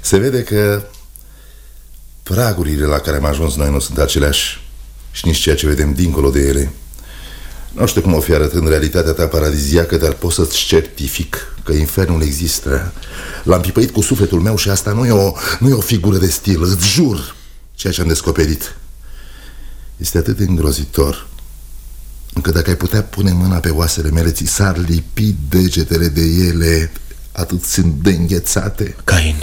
Se vede că pragurile la care am ajuns noi nu sunt aceleași și nici ceea ce vedem dincolo de ele. Nu știu cum o fi arătând realitatea ta paradiziacă, dar pot să-ți certific că infernul există. L-am pipăit cu sufletul meu și asta nu e, o, nu e o figură de stil, îți jur ceea ce am descoperit. Este atât de îngrozitor încât dacă ai putea pune mâna pe oasele mele, ți s-ar lipi degetele de ele atât sunt de înghețate. Cain.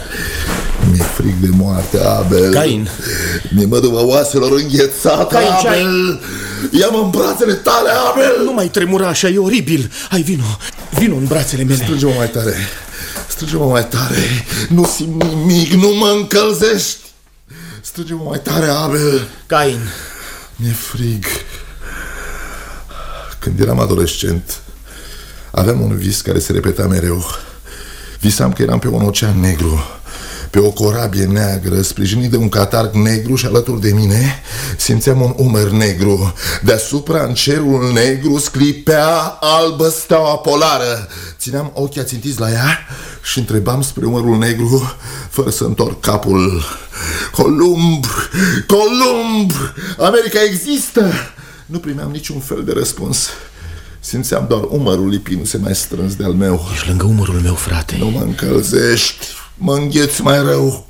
Mi-e fric de moarte, Abel. Cain. Mi-e mădăva oaselor înghețate, Cain, ce ai? Abel. Ia-mă în brațele tale, Abel. Nu mai tremura așa, e oribil. Hai, vino, vino în brațele mele. Strânge-mă mai tare. Strânge-mă mai tare. Nu simt nimic, nu mă încălzești. Strânge-mă mai tare, Abel. Cain. Mi-e frig. Când eram adolescent, aveam un vis care se repeta mereu. Visam că eram pe un ocean negru, pe o corabie neagră, sprijinit de un catarg negru și alături de mine simțeam un umăr negru. Deasupra, în cerul negru, sclipea albă steaua polară. Țineam ochii ațintiți la ea și întrebam spre umărul negru, fără să întorc capul. Columb! Columb! America există! Nu primeam niciun fel de răspuns. Simțeam doar umărul lipindu-se mai strâns de-al meu. Ești lângă umărul meu, frate. Nu mă încălzești, mă îngheți mai rău.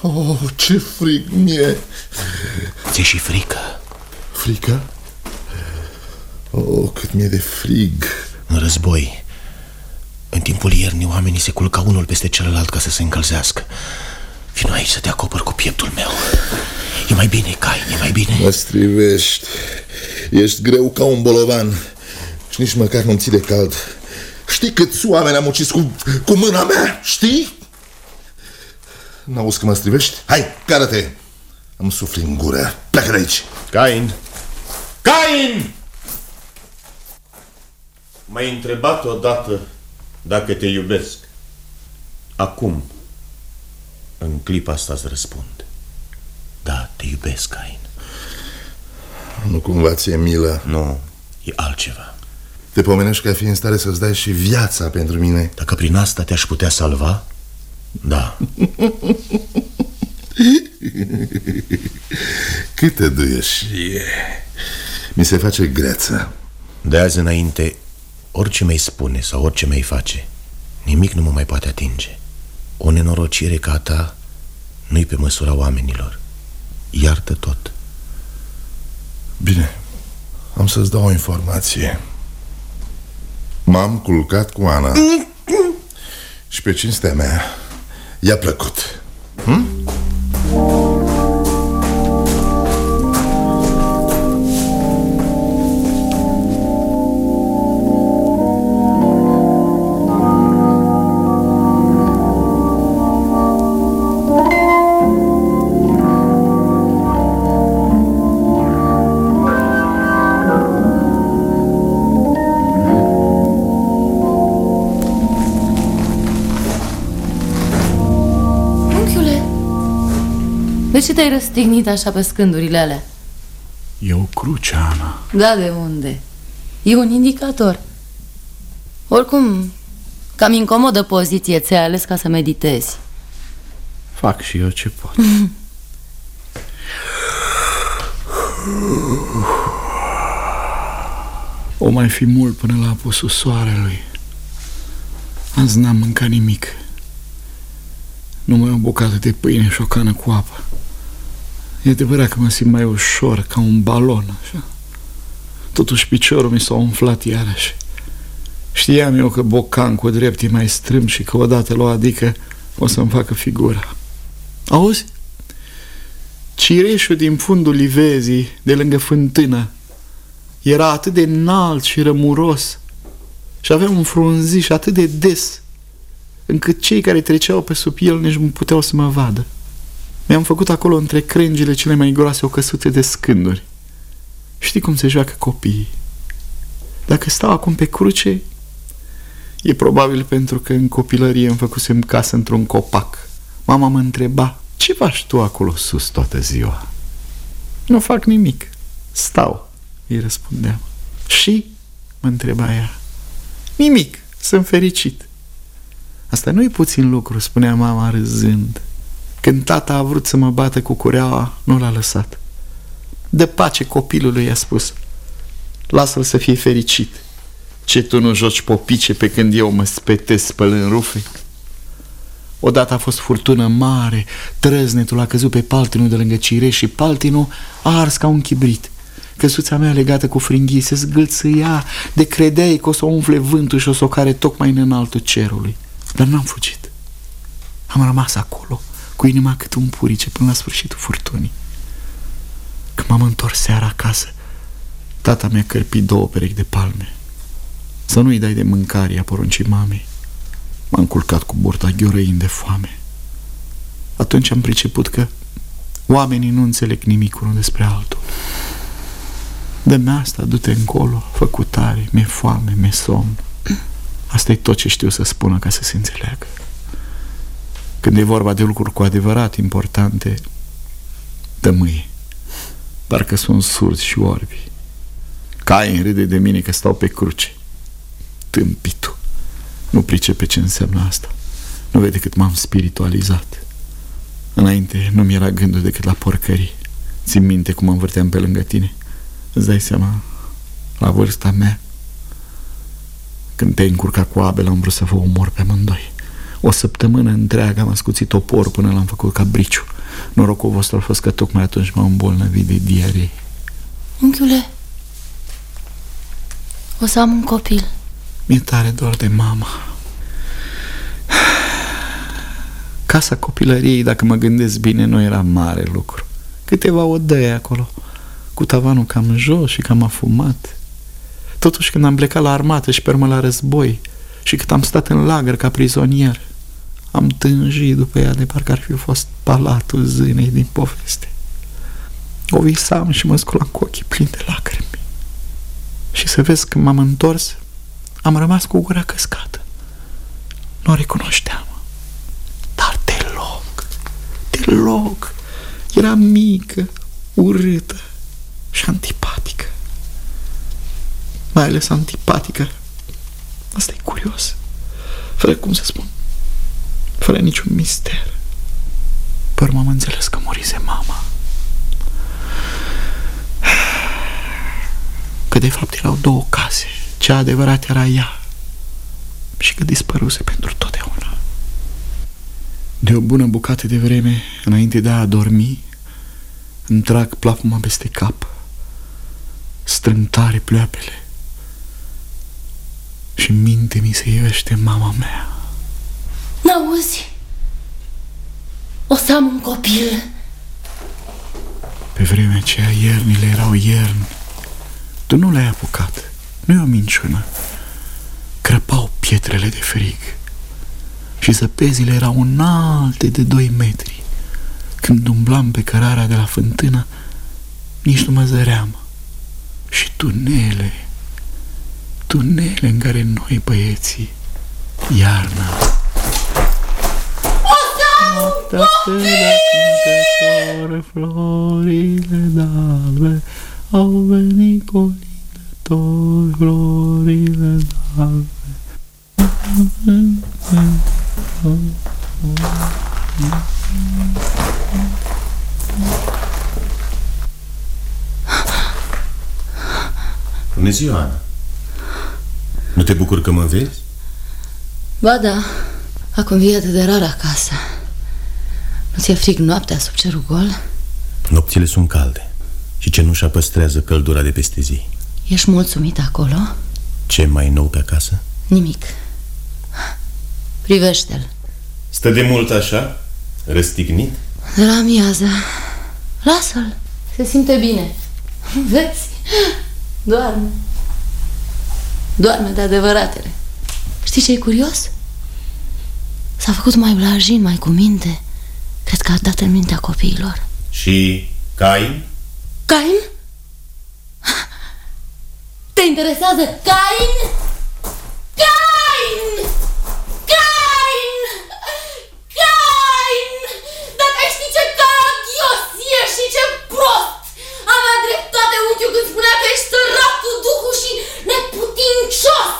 Oh, ce frig mie! Ți-e și frică. Frică? Oh, cât mi-e de frig! În război, în timpul iernii, oamenii se culcau unul peste celălalt ca să se încălzească. Vino aici să te acopăr cu pieptul meu. E mai bine, Cain, e mai bine. Mă strivești. Ești greu ca un bolovan. Și nici măcar nu-mi ții de cald. Știi câți oameni am ucis cu, cu mâna mea? Știi? N-auzi că mă strivești? Hai, cară-te! Am sufli în gură. Pleacă de aici! Cain! Cain! M-ai întrebat odată dacă te iubesc. Acum, în clipa asta îți răspund. Da, te iubesc, Cain. Nu cumva ți-e milă. Nu, e altceva. Te pomenești că fi în stare să-ți dai și viața pentru mine. Dacă prin asta te-aș putea salva, da. Câte duieșie. Mi se face greță. De azi înainte, orice mi-ai spune sau orice mi-ai face, nimic nu mă mai poate atinge. O nenorocire ca a ta nu-i pe măsura oamenilor. Iartă tot. Bine, am să-ți dau o informație. M-am culcat cu Ana și pe cinstea mea i-a plăcut. Hm? Ce te-ai răstignit așa pe scândurile alea? E o cruce, Ana. Da, de unde? E un indicator. Oricum, cam incomodă poziție ți-ai ales ca să meditezi. Fac și eu ce pot. O mai fi mult până la apusul soarelui. Azi n-am mâncat nimic. Numai o bucată de pâine și o cană cu apă. E adevărat că mă simt mai ușor, ca un balon, așa. Totuși piciorul mi s-a umflat iarăși. Știam eu că bocan cu drept e mai strâmb și că odată la o adică o să-mi facă figura. Auzi? Cireșul din fundul livezii, de lângă fântână, era atât de înalt și rămuros și avea un frunziș atât de des, încât cei care treceau pe sub el nici nu puteau să mă vadă. Mi-am făcut acolo între crengile cele mai groase o căsuță de scânduri. Știi cum se joacă copiii? Dacă stau acum pe cruce, e probabil pentru că în copilărie îmi făcusem casă într-un copac. Mama mă întreba, ce faci tu acolo sus toată ziua? Nu fac nimic, stau, îi răspundeam. Și? mă întreba ea. Nimic, sunt fericit. Asta nu e puțin lucru, spunea mama râzând. Când tata a vrut să mă bată cu cureaua, nu l-a lăsat. De pace copilului, i-a spus. Lasă-l să fie fericit. Ce tu nu joci popice pe când eu mă spetesc spălând rufe? Odată a fost furtună mare, trăznetul a căzut pe paltinul de lângă cireș și paltinul a ars ca un chibrit. Căsuța mea legată cu fringhii se zgâlțâia de credeai că o să o umfle vântul și o să o care tocmai în înaltul cerului. Dar n-am fugit. Am rămas acolo, cu inima cât un purice până la sfârșitul furtunii. Când m-am întors seara acasă, tata mi-a cărpit două perechi de palme. Să nu-i dai de mâncare, a poruncii mamei. M-am culcat cu burta ghiorăind de foame. Atunci am priceput că oamenii nu înțeleg nimic unul despre altul. de asta, du-te încolo, făcutare, mi-e foame, mi-e somn. Asta e tot ce știu să spună ca să se înțeleagă. Când e vorba de lucruri cu adevărat importante, tămâie. Parcă sunt surzi și orbi. Cain râde de mine că stau pe cruce. Tâmpitul. Nu pricepe ce înseamnă asta. Nu vede cât m-am spiritualizat. Înainte nu mi-era gândul decât la porcării. Țin minte cum mă învârteam pe lângă tine. Îți dai seama, la vârsta mea, când te-ai încurcat cu Abel, am vrut să vă omor pe amândoi. O săptămână întreagă am ascuțit topor până l-am făcut ca briciu. Norocul vostru a fost că tocmai atunci m-am îmbolnăvit de diaree. Unchiule, o să am un copil. Mi-e tare dor de mama. Casa copilăriei, dacă mă gândesc bine, nu era mare lucru. Câteva odăi acolo, cu tavanul cam jos și cam afumat. Totuși când am plecat la armată și pe urmă la război și cât am stat în lagăr ca prizonier, am tânjit după ea de parcă ar fi fost palatul zânei din poveste. O visam și mă sculam cu ochii plini de lacrimi. Și să vezi când m-am întors, am rămas cu gura căscată. Nu o recunoșteam. Dar deloc, deloc. Era mică, urâtă și antipatică. Mai ales antipatică. Asta e curios. Fără cum să spun. Fără niciun mister. Pe urmă am înțeles că murise mama. Că de fapt erau două case cea adevărat era ea și că dispăruse pentru totdeauna. De o bună bucată de vreme, înainte de a dormi, îmi trag plapuma peste cap, strâng tare pleoapele și minte mi se ivește mama mea. N-auzi? O să am un copil. Pe vremea aceea iernile erau ierni. Tu nu le-ai apucat. Nu e o minciună. Crăpau pietrele de frig și zăpezile erau înalte de doi metri. Când umblam pe cărarea de la fântână, nici nu mă zăream. Și tunele, tunele în care noi, băieții, iarna... Noaptea florile d'albe au venit cu tot florile d'albe. Bună ziua, Ana. Nu te bucur că mă vezi? Ba da, acum vii atât de rar acasă. Nu ți-e frig noaptea sub cerul gol? Nopțile sunt calde și cenușa păstrează căldura de peste zi. Ești mulțumit acolo? Ce mai nou pe acasă? Nimic. Privește-l. Stă de mult așa? Răstignit? De la miază. Lasă-l. Se simte bine. Vezi? Doarme. Doarme de adevăratele. Știi ce e curios? S-a făcut mai blajin, mai cu minte. Cred că a dat în mintea copiilor. Și Cain? Cain? Te interesează Cain? Cain! Cain! Cain! Dacă ai ști ce caragios ești și ce prost! Avea dreptate unchiul când spunea că ești sărat cu duhul și neputincios!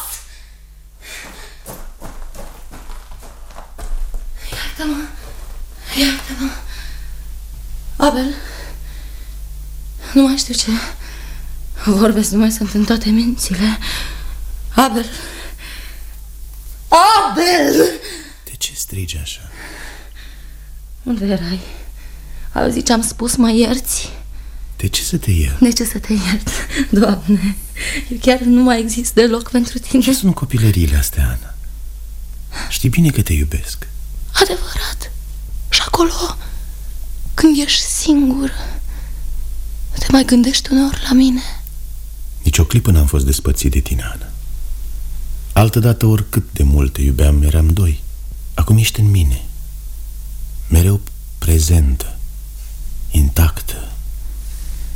Iartă-mă! Iartă-mă. Abel, nu mai știu ce vorbesc, nu mai sunt în toate mințile. Abel! Abel! De ce strigi așa? Unde erai? Auzi ce am spus, mă ierți? De ce să te iert? De ce să te iert, Doamne? Eu chiar nu mai exist deloc pentru tine. Ce sunt copilăriile astea, Ana? Știi bine că te iubesc. Adevărat. Și acolo, când ești singur, te mai gândești uneori la mine? Nici o clipă n-am fost despărțit de tine, Ana. Altădată, oricât de mult te iubeam, eram doi. Acum ești în mine. Mereu prezentă, intactă,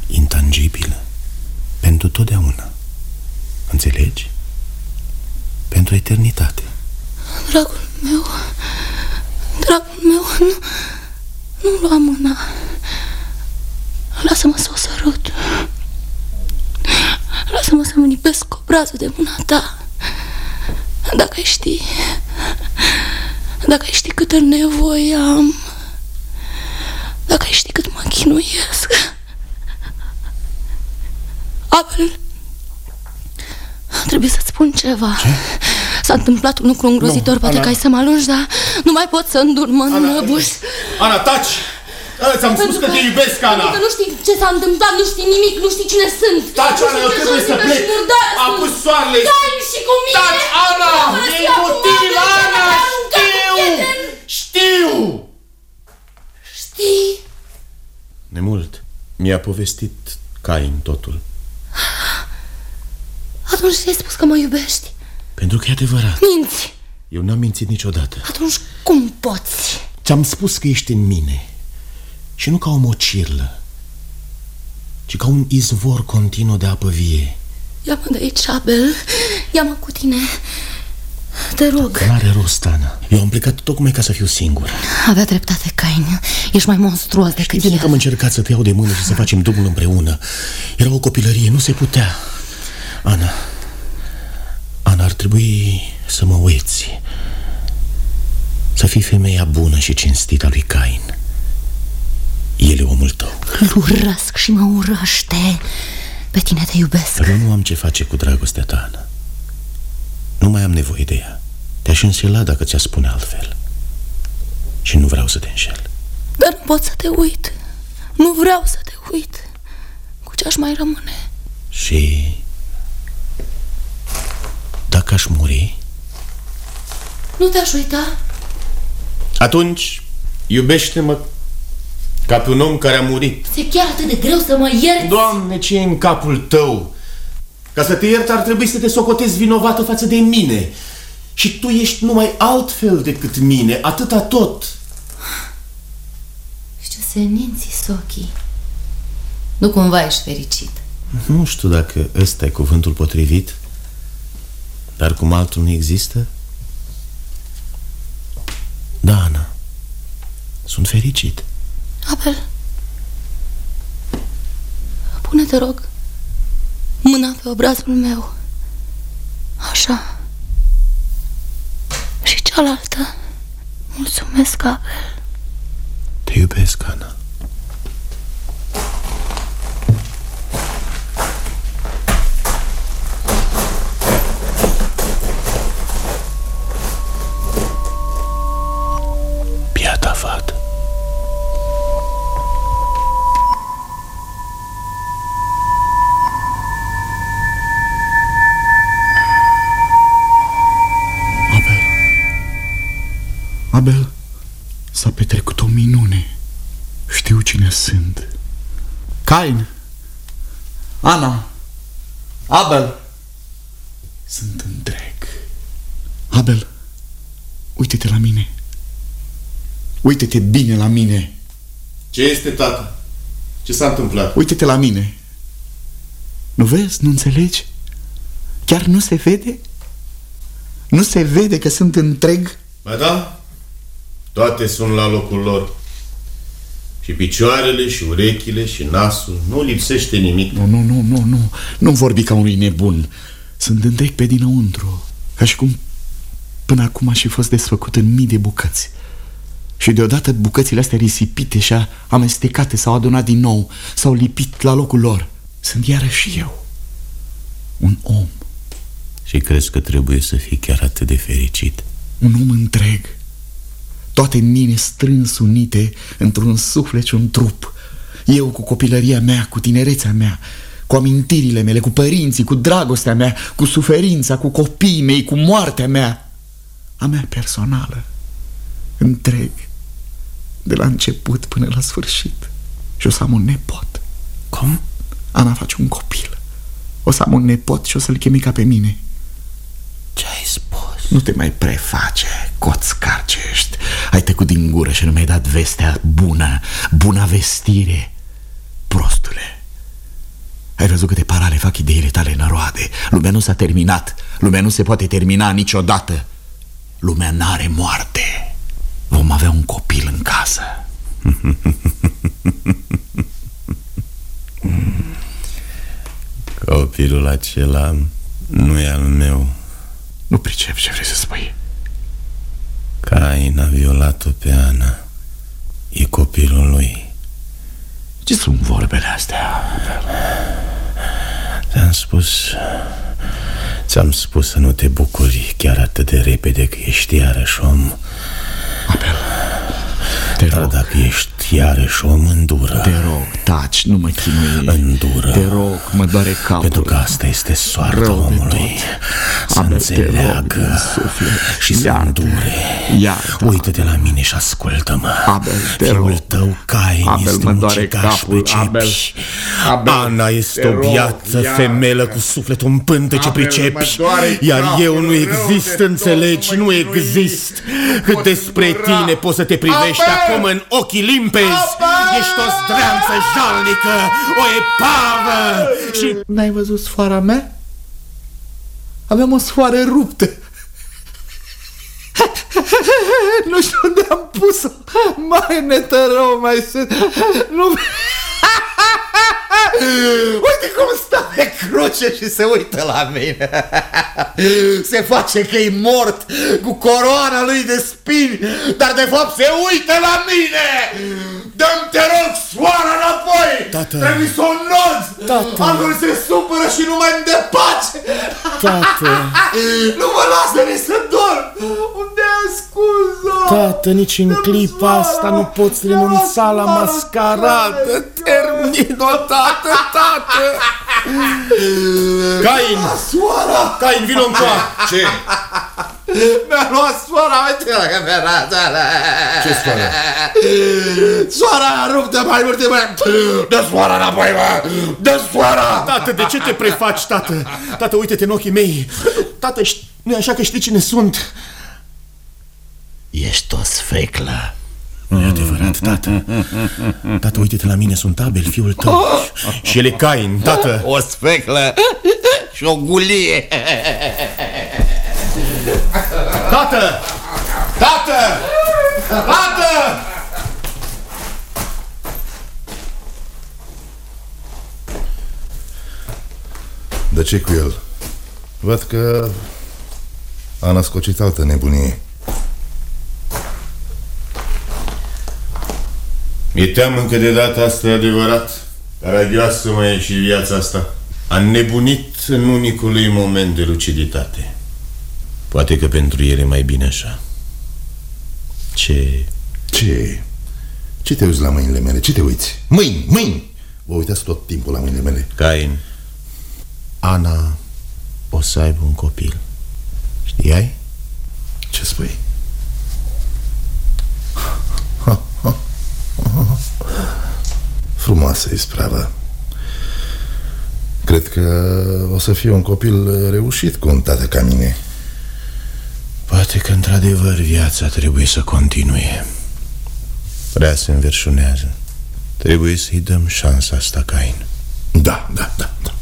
intangibilă, pentru totdeauna. Înțelegi? Pentru eternitate. Dragul meu, dragul meu, nu, nu lua mâna. Lasă-mă să o sărut. Lasă-mă să-mi lipesc obrazul de mâna ta. Dacă ai ști, dacă ai ști câtă nevoie am, dacă ai ști cât mă chinuiesc. Abel, trebuie să-ți spun ceva. Ce? S-a întâmplat un lucru îngrozitor, Nu, poate Ana. că ai să mă alungi, dar nu mai pot să îndur, mă înăbuși. Ana, taci! Ana, ți-am spus că te iubesc, Ana! Pentru că nu știi ce s-a întâmplat, nu știi nimic, nu știi cine sunt. Taci, Nu Ana, știi eu ce trebuie să josnică plec! și murdară A sunt. pus soarele! Stai și cu mine! Taci, Ana! Nu mă lăsa E acum, inutil, Abel, Ana! că m-ai aruncat cu Știu! prieten. Știu! Știi? Nemult. Mi-a povestit Cain totul. Atunci ți-ai spus că mă iubești. Pentru că e adevărat. Minți. Eu n-am mințit niciodată. Atunci cum poți? Ți-am spus că ești în mine. Și nu ca o mocirlă, ci ca un izvor continuu de apă vie. Ia-mă de aici, Abel. Ia-mă cu tine. Te rog. N-are rost, Ana. Eu am plecat tocmai ca să fiu singur. Avea dreptate, Cain. Ești mai monstruos decât Bine că el. am încercat să te iau de mână și să facem drumul împreună. Era o copilărie, nu se putea. Ana, Ana, ar trebui să mă uiți. Să fii femeia bună și cinstită a lui Cain. El e omul tău. Îl urăsc și mă urăște. Pe tine te iubesc. Dar eu nu am ce face cu dragostea ta, Ana. Nu mai am nevoie de ea. Te-aș înșela dacă ți-a spune altfel. Și nu vreau să te înșel. Dar nu pot să te uit. Nu vreau să te uit. Cu ce aș mai rămâne? Și... Dacă aș muri, Nu te-aș uita? Atunci, iubește-mă ca pe un om care a murit. Ți-e chiar atât de greu să mă ierți? Doamne, ce e în capul tău? Ca să te iert ar trebui să te socotezi vinovată față de mine. Și tu ești numai altfel decât mine, atâta tot. Și ce seninți ochii. Nu cumva ești fericit. nu știu dacă ăsta e cuvântul potrivit, dar cum altul nu există? Da, Ana, sunt fericit. Abel, pune, te rog, mâna pe obrazul meu. Așa. Și cealaltă. Mulțumesc, Abel. Te iubesc, Ana. Piata fată. Abel. Abel S-a petrecut o minune. Știu cine sunt. Cain. Ana. Abel. Sunt întreg. Abel Uite-te la mine Uite-te bine la mine Ce este, tata? Ce s-a întâmplat? Uite-te la mine Nu vezi? Nu înțelegi? Chiar nu se vede? Nu se vede că sunt întreg? Ba da, toate sunt la locul lor. Și picioarele, și urechile, și nasul. Nu lipsește nimic. Nu, nu, nu, nu, nu Nu vorbi ca unui nebun Sunt întreg pe dinăuntru Ca și cum până acum aș fi fost desfăcut în mii de bucăți Și deodată bucățile astea risipite și amestecate s-au adunat din nou S-au lipit la locul lor. Sunt iarăși eu Un om. Și crezi că trebuie să fii chiar atât de fericit? Un om întreg. Toate în mine strâns unite Într-un suflet și un trup. Eu cu copilăria mea, cu tinerețea mea Cu amintirile mele, cu părinții, cu dragostea mea Cu suferința, cu copiii mei, cu moartea mea A mea personală Întreg de la început până la sfârșit. Și o să am un nepot. Cum? Ana face un copil. O să am un nepot și o să-l chemi ca pe mine. Ce ai spus? Nu te mai preface, coțcar ce ești Ai tăcut din gură și nu mi-ai dat vestea bună Buna vestire. Prostule Ai văzut câte parale fac ideile tale năroade Lumea nu s-a terminat. Lumea nu se poate termina niciodată. Lumea n-are moarte Vom avea un copil în casă. Copilul acela nu e al meu. Nu pricep ce vrei să spui. Cain a violat-o pe Ana E copilul lui. Ce sunt vorbele astea? Ți-am spus Ți-am spus să nu te bucuri chiar atât de repede că ești iarăși om Abel te Dar rog. dacă ești iarăși om, îndură Te rog, taci, nu mă chinui Îndură Te rog, mă doare capul Pentru că asta este soarta Rău de omului Să Abel, te rog din înțeleagă suflet. și să Iartă-mă. îndure Iartă, Uită-te la mine și ascultă-mă Abel, te Fiul rog. tău, Cain, Abel, este mă un doare ucigaș capul, pe Abel. cepi Abel, Ana este te o rog, biată iartă. femelă cu sufletul în pântece Abel, pricepi mă doare Iar capul, eu nu rău exist, de tot, înțelegi, nu nu mă chinui. exist Nu Cât pot despre îndura. tine poți să te privești Abel! Acum în ochii limpezi Ești o zdreanță jalnică, o epavă. Și N-ai văzut sfoara mea? Aveam o sfoară ruptă. Nu știu unde am pus-o. Mai netărău, mai sunt. Nu Uite cum stă pe cruce și se uită la mine. Se face că e mort Cu coroana lui de spini Dar de fapt se uită la mine. Dă-mi te rog soara înapoi. Tată. Trebuie să o nod Tată. Altfel se supără și nu mai îmi dă pace Tată, Nu mă lasă nici să dorm. Unde ai ascuns-o? tată, nici în clipa asta nu poți renunța la mascaradă Termin-o, tată, tată Cain, Soara! Cain, vino încoa Ce? Mi-a luat soara, uite la că mi-a luat Ce soară? Soara a rupt de mai multe mă Dă soara înapoi, mă Dă soara Tată, de ce te prefaci, tată? Tată, uite-te în ochii mei Tată, ști- nu e așa că știi cine sunt? Ești o sfeclă Nu e adevărat, tată Tată, uite-te la mine, sunt Abel, fiul tău Și el e Cain, tată O sfeclă și o gulie Tată! Tată! Tată! De ce cu el? Văd că a născocit altă nebunie. Mi-e teamă încă de data asta, e adevărat Caragioasă mai e și viața asta A nebunit în unicul lui moment de luciditate Poate că pentru el e mai bine așa Ce... Ce? Ce te uiți la mâinile mele? Ce te uiți? Mâini, mâini! Vă uitați tot timpul la mâinile mele. Cain Ana o să aibă un copil Știai? Ce spui? Frumoasă ispravă. Cred că o să fie un copil reușit cu un tată ca mine. Poate că într-adevăr viața trebuie să continue Prea se înverșunează Trebuie să-i dăm șansa asta, Cain Da, da, da, da.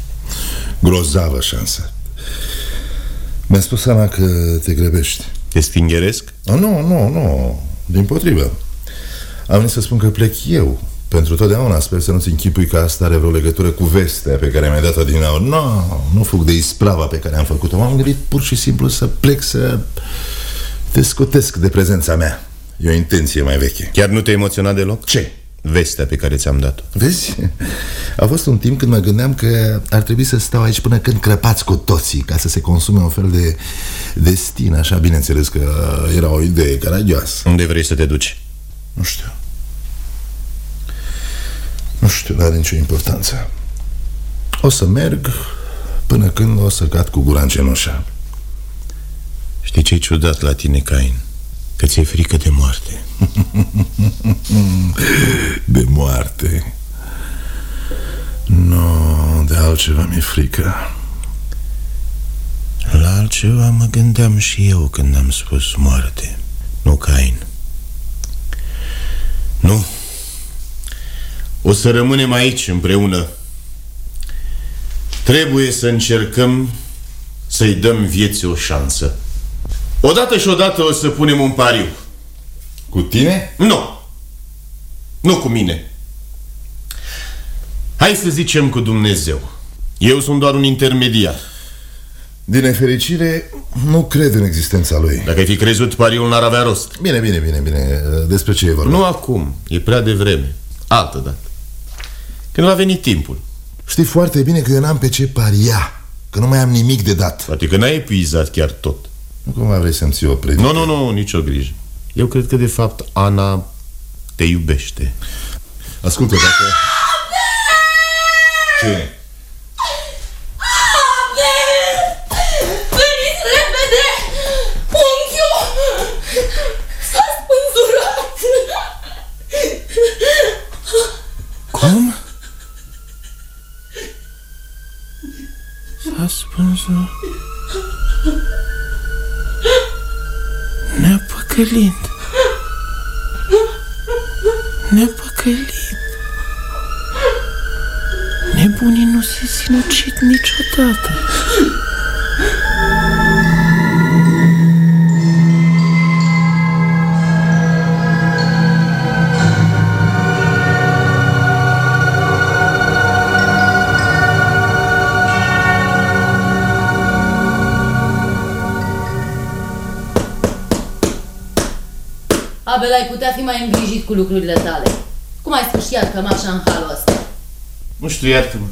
Grozavă șansă. Mi-a spus Ana că te grăbești. Te stingeresc? Oh, nu, nu, nu. Din potrivă. Am venit să spun că plec eu. Pentru totdeauna sper să nu-ți închipui că asta are vreo legătură cu vestea pe care mi-ai dat-o din nou. Nu, no, nu fug de isprava pe care am făcut-o. M-am gândit pur și simplu să plec să te scotesc de prezența mea. E o intenție mai veche Chiar nu te emoționat deloc? Ce? Vestea pe care ți-am dat-o Vezi? A fost un timp când mă gândeam că ar trebui să stau aici până când crăpați cu toții Ca să se consume un fel de destin Așa, bineînțeles că era o idee caragioasă Unde vrei să te duci? Nu știu. Nu știu, nu are nicio importanță. O să merg până când o să cad cu gura în cenușă. Știi ce-i ciudat la tine, Cain? Că ți-e frică de moarte. De moarte? Nu, de altceva mi-e frică. La altceva mă gândeam și eu când am spus moarte. Nu, Cain Nu. O să rămânem aici împreună. Trebuie să încercăm să-i dăm vieții o șansă. Odată și odată o să punem un pariu. Cu tine? Nu. Nu cu mine. Hai să zicem cu Dumnezeu. Eu sunt doar un intermediar Din nefericire, nu cred în existența lui. Dacă ai fi crezut, pariul n-ar avea rost. Bine, bine, bine, bine. Despre ce e vorba? Nu acum, e prea devreme. Altă dată. Când va veni timpul? Știi foarte bine că eu n-am pe ce paria Că nu mai am nimic de dat. Poate că n-ai epuizat chiar tot. Nu cumva vrei să-mi ții o predică Nu, nu, nu, nicio grijă. Eu cred că de fapt Ana te iubește. Ascultă, dacă... Ce? Veniți repede! Unchiul s-a spânzurat! Cum? S-a spânzurat Ne-a păcălit Ne-a păcălit Nebunii nu se sinucid niciodată ai putea fi mai îngrijit cu lucrurile tale. Cum ai sfârșit cămașa în halul ăsta? Nu știu, iartă-mă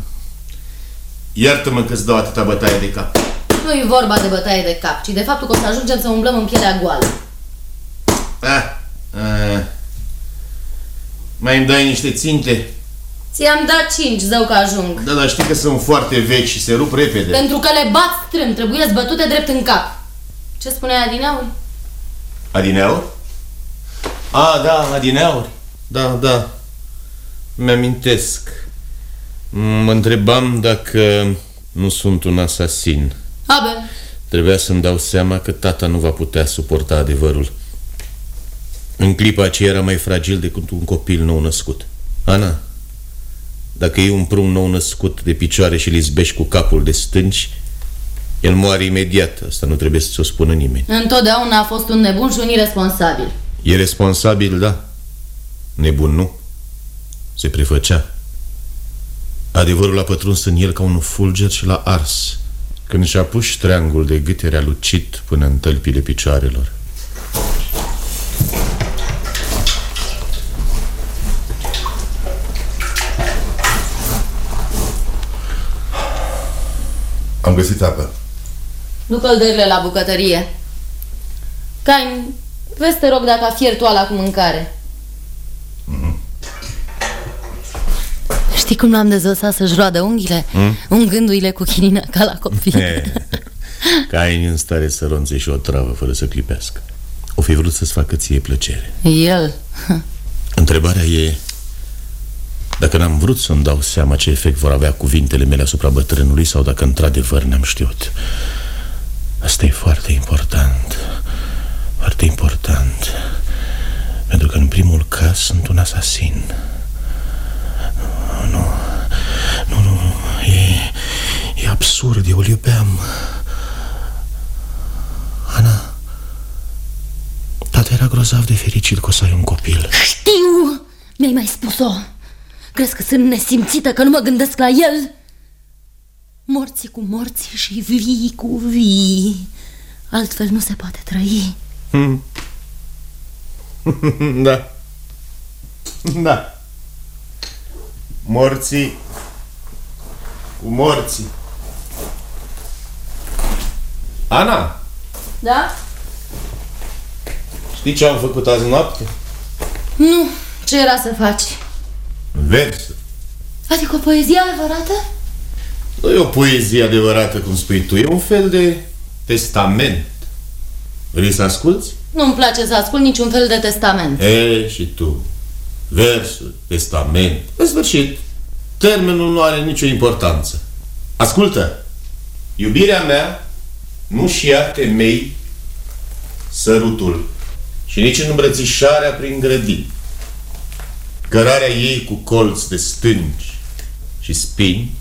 Iartă-mă că-ți dau atâta bătaie de cap Nu e vorba de bătaie de cap, ci de faptul că o să ajungem să umblăm în pielea goală. ah, ah. Mai îmi dai niște ținte? Ți-am dat cinci, zău că ajung. Da, dar știi că sunt foarte vechi și se rup repede Pentru că le bat strâm, trebuie bătute drept în cap. Ce spunea Adineaul? Adineauri? A, da, adineauri Da, da. Mi-amintesc. Mă întrebam dacă nu sunt un asasin. Abel, Trebuia să-mi dau seama că tata nu va putea suporta adevărul. În clipa aceea era mai fragil decât un copil nou născut. Ana, dacă e un prun nou născut de picioare și îl izbești cu capul de stânci El moare imediat, asta nu trebuie să-ți o spună nimeni. Întotdeauna a fost un nebun și un irresponsabil. E responsabil, da. Nebun nu? Se prefăcea. Adevărul a pătruns în el ca un fulger și l-a ars Când și-a pus ștreangul de gât era lucit până în tălpile picioarelor. Am găsit apă. Nu căldările la bucătărie. Cain, vezi te rog dacă a fiert toala cu mâncare. Știi cum l-am dezvățat să-și roadă unghiile? Mm? Ungându-i-le cu chinina ca la copii. Ca ai în stare să ronțe și o travă fără să clipească O fi vrut să-ți facă ție plăcere El. Întrebarea e Dacă n-am vrut să-mi dau seama ce efect vor avea cuvintele mele asupra bătrânului Sau dacă într-adevăr n-am știut Asta e foarte important Foarte important Pentru că în primul caz sunt un asasin Nu, nu, nu E, e absurd, eu îl iubeam Ana Tata era grozav de fericit că o să ai un copil Știu! Mi-ai mai spus-o. Crezi că sunt nesimțită, că nu mă gândesc la el? Morții cu morții și vii cu vii. Altfel nu se poate trăi. Hmm. da. Da. Morții cu morții. Ana, Da? știi ce am făcut azi noapte? Nu, ce era să faci? Versuri. Adică o poezie adevărată? Nu e o poezie adevărată, cum spui tu, e un fel de testament. Vrei să asculți? Nu-mi place să ascult niciun fel de testament. E, și tu. Versuri, testament. În sfârșit, termenul nu are nicio importanță. Ascultă! Iubirea mea nu-și ia temei sărutul și nici în îmbrățișarea prin grădini. Cărarea ei cu colț de stânci și spini,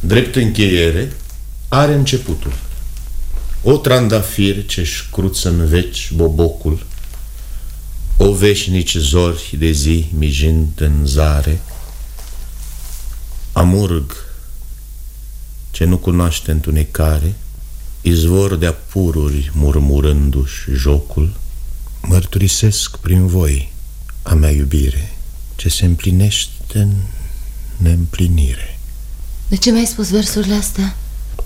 drept încheiere, are începutul. O trandafir ce-și cruță în veci bobocul, o veșnici zori de zi mijind în zare, amurg ce nu cunoaște întunecare, izvor de apururi murmurându-și jocul, mărturisesc prin voi a mea iubire, ce se împlinește în neîmplinire, De ce mi-ai spus versurile astea?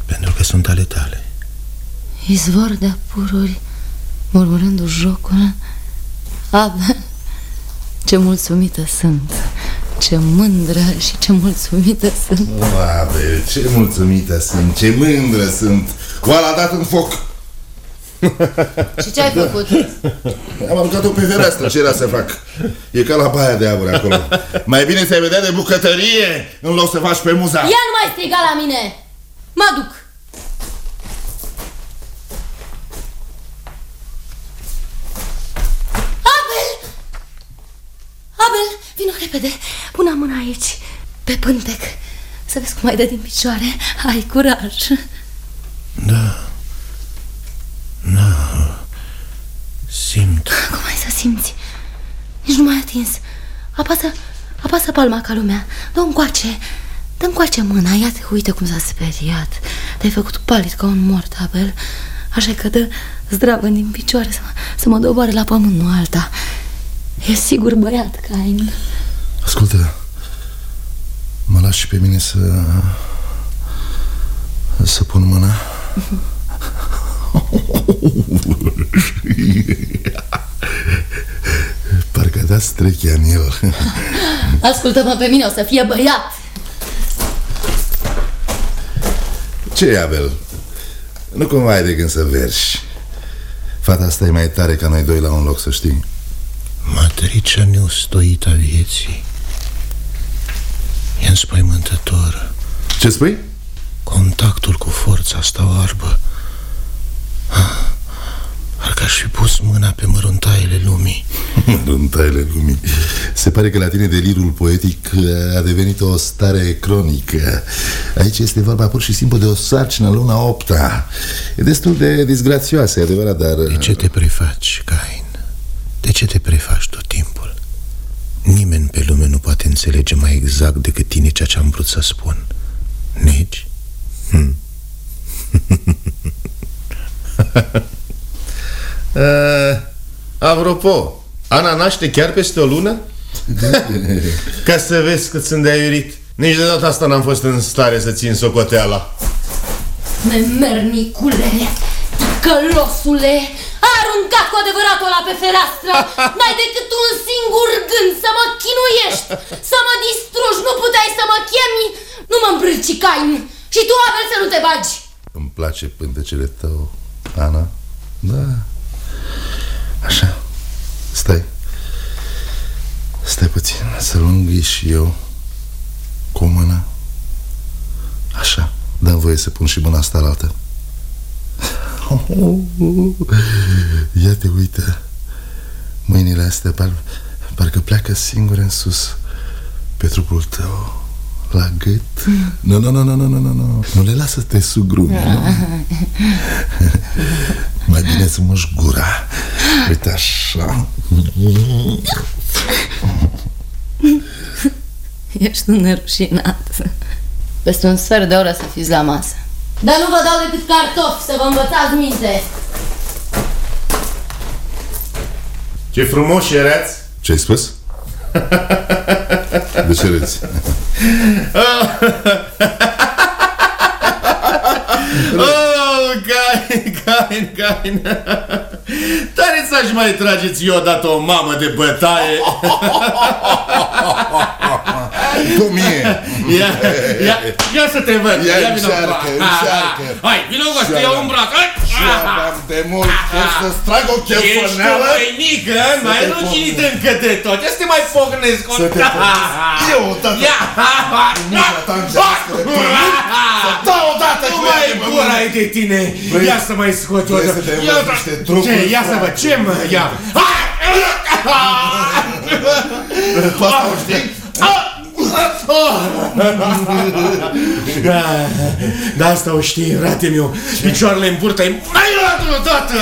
pentru că sunt ale tale. Izvor de apururi, murmurându jocul. Abel, ce mulțumită sunt, ce mândră și ce mulțumită sunt. Abel, ce mulțumită sunt, ce mândră sunt. Oala a dat în foc. Și ce ai făcut? Am aruncat-o pe fereastră, ce era să fac? E ca la baia de aur acolo. Mai bine să-i vedea de bucătărie în loc să faci pe muza. Ia nu mai striga la mine! Mă duc! Abel! Abel, vină repede! Pune mâna aici, pe pântec. Să vezi cum ai dă din picioare. Ai curaj. Simt. Cum ai să simți? Nici nu mai atins. Apasă, apasă palma ca lumea. Dă încoace. Dă încoace mâna. Iată, uite cum s-a speriat. Te-ai făcut palid ca un mort, Abel. Așa că dă zdravă din picioare să mă, să mă doboare la pământ, nu alta. E sigur băiat, Cain. Ascultă, mă lași și pe mine să... Să pun mâna? Parcă dați trechea în el. Ascultă-mă pe mine, o să fie băiat. Ce e, Abel? Nu cumva ai de gând să verși. Fata asta e mai tare ca noi doi la un loc, să știi. Matricea neustoită a vieții E înspăimântător Ce spui? Contactul cu forța asta oarbă Ah, Parcă aș fi pus mâna pe măruntaiele lumii În taile lumii. Se pare că la tine delirul poetic a devenit o stare cronică. Aici este vorba pur și simplu de o sarcină luna opta. E destul de disgrațioasă, e adevărat, dar... De ce te prefaci, Cain? De ce te prefaci tot timpul? Nimeni pe lume nu poate înțelege mai exact decât tine ceea ce am vrut să spun Negi? Hm. Uh, apropo, Ana naște chiar peste o lună? Ca să vezi cât sunt de aiurit. Nici de data asta n-am fost în stare să țin socoteala. Memernicule, călosule, a aruncat cu adevăratul ăla pe fereastră. N-ai decât un singur gând, să mă chinuiești, să mă distrugi, nu puteai să mă chemi, nu mă îmbrâci, Cain. Și tu, Abel, să nu te bagi. Îmi place pântecele tău, Ana. Da. Așa. Stai. Stai puțin, să lunghi și eu cu o mână. Așa. Dă-mi voie să pun și mâna asta la altă. Ia te uită. Mâinile astea par, parcă pleacă singure în sus pe trupul tău. La gât? Nu, nu, nu, nu, nu, nu, nu, nu. Nu le lasă să te sugrumi, nu? Mai bine să muși gura. Uite așa. Ești un nerușinat. Peste un sfert de oră să fiți la masă. Dar nu vă dau decât cartofi să vă învățați minte. Ce frumos erați! Ce-ai spus? De ce râzi? Oh, Gain, Gain, Gain Tare să-și mai trageți eu odată o mamă de bătaie Tu mie! Ia, ia, ia să te văd. Ia, ia vino încearcă, cu- încearcă. Hai, vino cu să iau un braț Hai. am de mult. Că să-ți trag o Ești o chelfonală măinică, mai te ruginit încă de tot. Ia să te mai pocnesc Să te pocnesc. Eu, tata. Ia, Nu mă tangească de pământ Să dau odată Nu cu mai ea de gura pământ ai de tine. Vrei- Ia să mai scot eu vrei să te Ia, învăț niște trucuri Ce, ia să văd, ce mă, ia. Tu asta o știi? Da, da, asta o știi, rate meu. Picioarele în burtă Mai luat odată.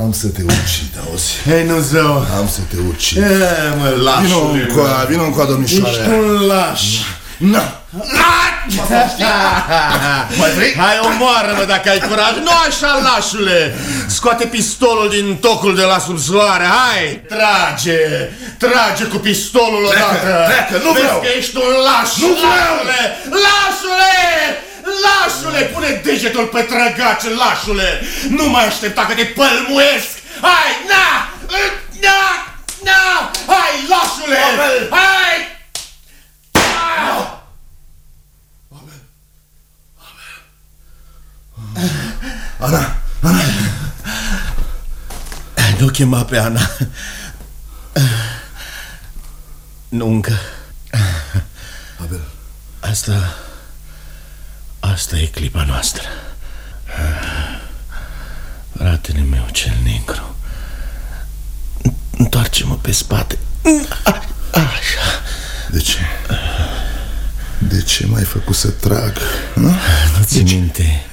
Am să te ucid, auzi? Hei, nu zău Am să te ucid E, mă, Vino lașule încoa, vino încoa, Ești domnișoare un laș. Na! Mai vrei? Hai, omoară-mă dacă ai curaj. Nu așa, lașule. Scoate pistolul din tocul de la sub soare Hai, trage. Trage cu pistolul odată. treacă, nu Vezi vreau. că ești un laș Nu vreau. Lașule, lașule! Lașule, pune degetul pe trăgace, lașule. Nu mai aștepta că te pălmuiesc. Hai, na! Na, na! Hai, lașule! Hai Ana, Nu chema pe Ana Nu încă Abel, Asta... Asta e clipa noastră. Fratele meu cel negru. Întoarce-mă pe spate. Așa. de ce? De ce m-ai făcut să trag? hă? Nu ți minte.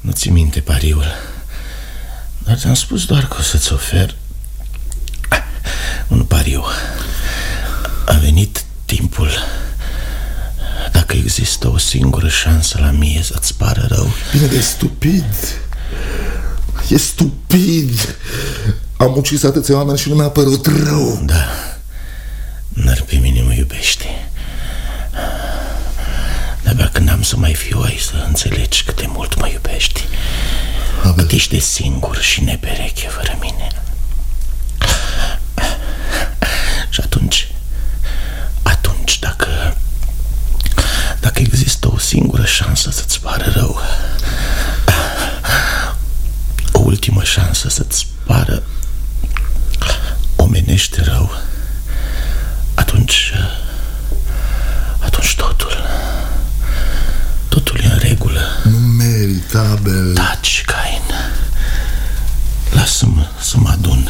Nu ți minte pariul. Dar ți-am spus doar că o să-ți ofer un pariu. A venit timpul. Dacă există o singură șansă la mie să-ți pară rău, Bine, de stupid. E stupid. Am ucis atâția oameni și nu mi-a părut rău. Da, dar pe mine mă iubește De-abia când am să mai fiu aici să înțelegi cât de mult mă iubești Cât ești de singur și nepereche fără mine. Și atunci, atunci dacă Dacă există o singură șansă să-ți pară rău O ultimă șansă să-ți pară omenește rău Atunci Atunci totul Totul e în regulă Nu merit, Abel Taci, Cain. Lasă-mă să mă adun.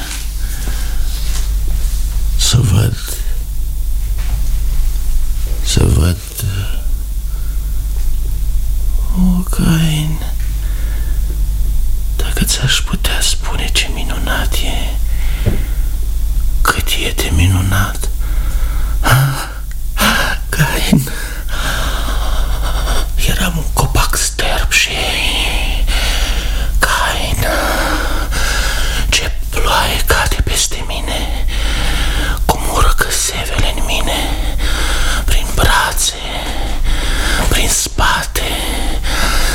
Să văd. Să văd. O, Cain. Dacă ți-aș putea spune ce minunat e Cât e de minunat Cain Eram un copac sterb și Cain Ce ploaie cade peste mine Cum urcă sevele în mine Prin brațe Prin spate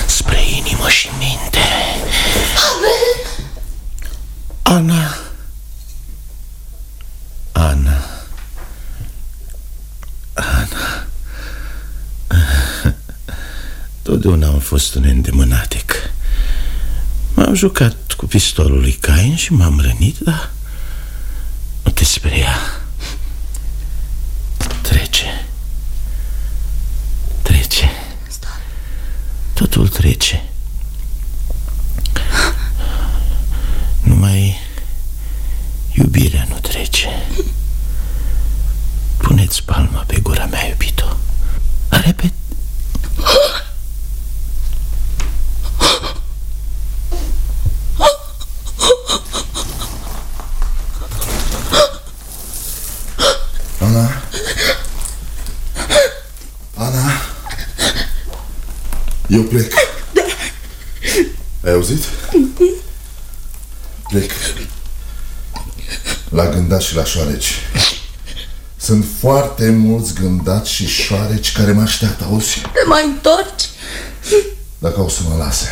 Spre inimă și minte Ana Ana Ana Totdeauna am fost un îndemânatic. M-am jucat cu pistolul lui Cain și m-am rănit, dar nu te speria. Trece. Trece. Totul trece. Numai iubirea nu trece. Puneți palma pe gura mea, iubito. Repet Ana Ana Eu plec Ai auzit? Plec La gândați și la șoareci Sunt foarte mulți gândați și șoareci Care mă așteaptă, auzi? Te mai întorci? Dacă o să mă lase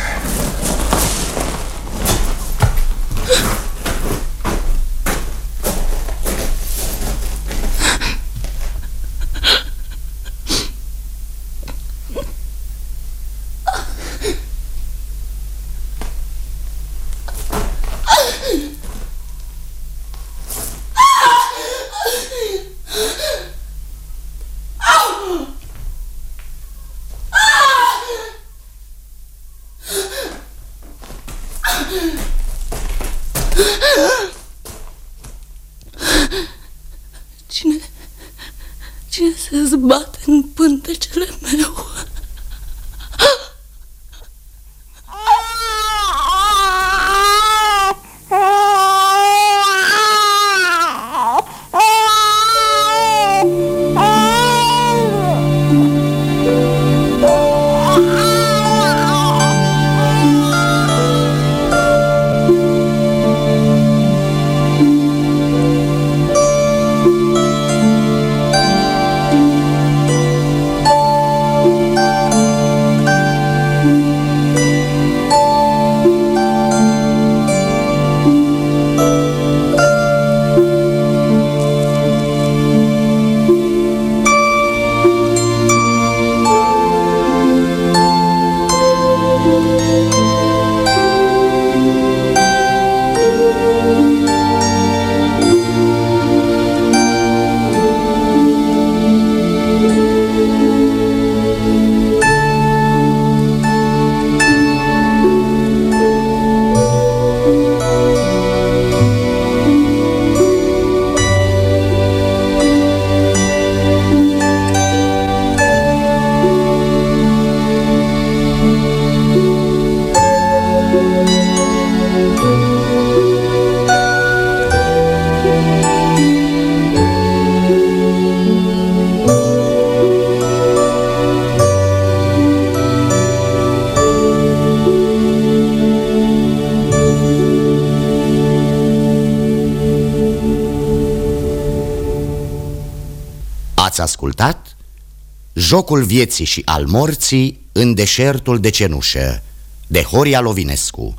Jocul vieții și al morții în deșertul de cenușă de Horia Lovinescu.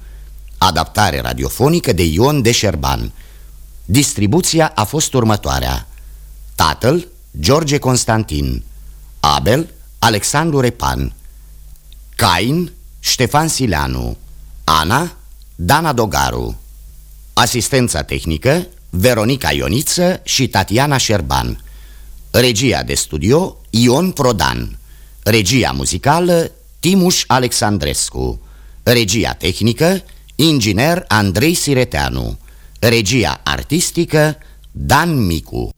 Adaptare radiofonică de Ion Deșerban. Distribuția a fost următoarea. Tatăl George Constantin. Abel Alexandru Repan. Cain Ștefan Sileanu. Ana Dana Dogaru. Asistența tehnică Veronica Ioniță și Tatiana Șerban. Regia de studio Ion Prodan. Regia muzicală Timuș Alexandrescu. Regia tehnică Inginer Andrei Sireteanu. Regia artistică Dan Micu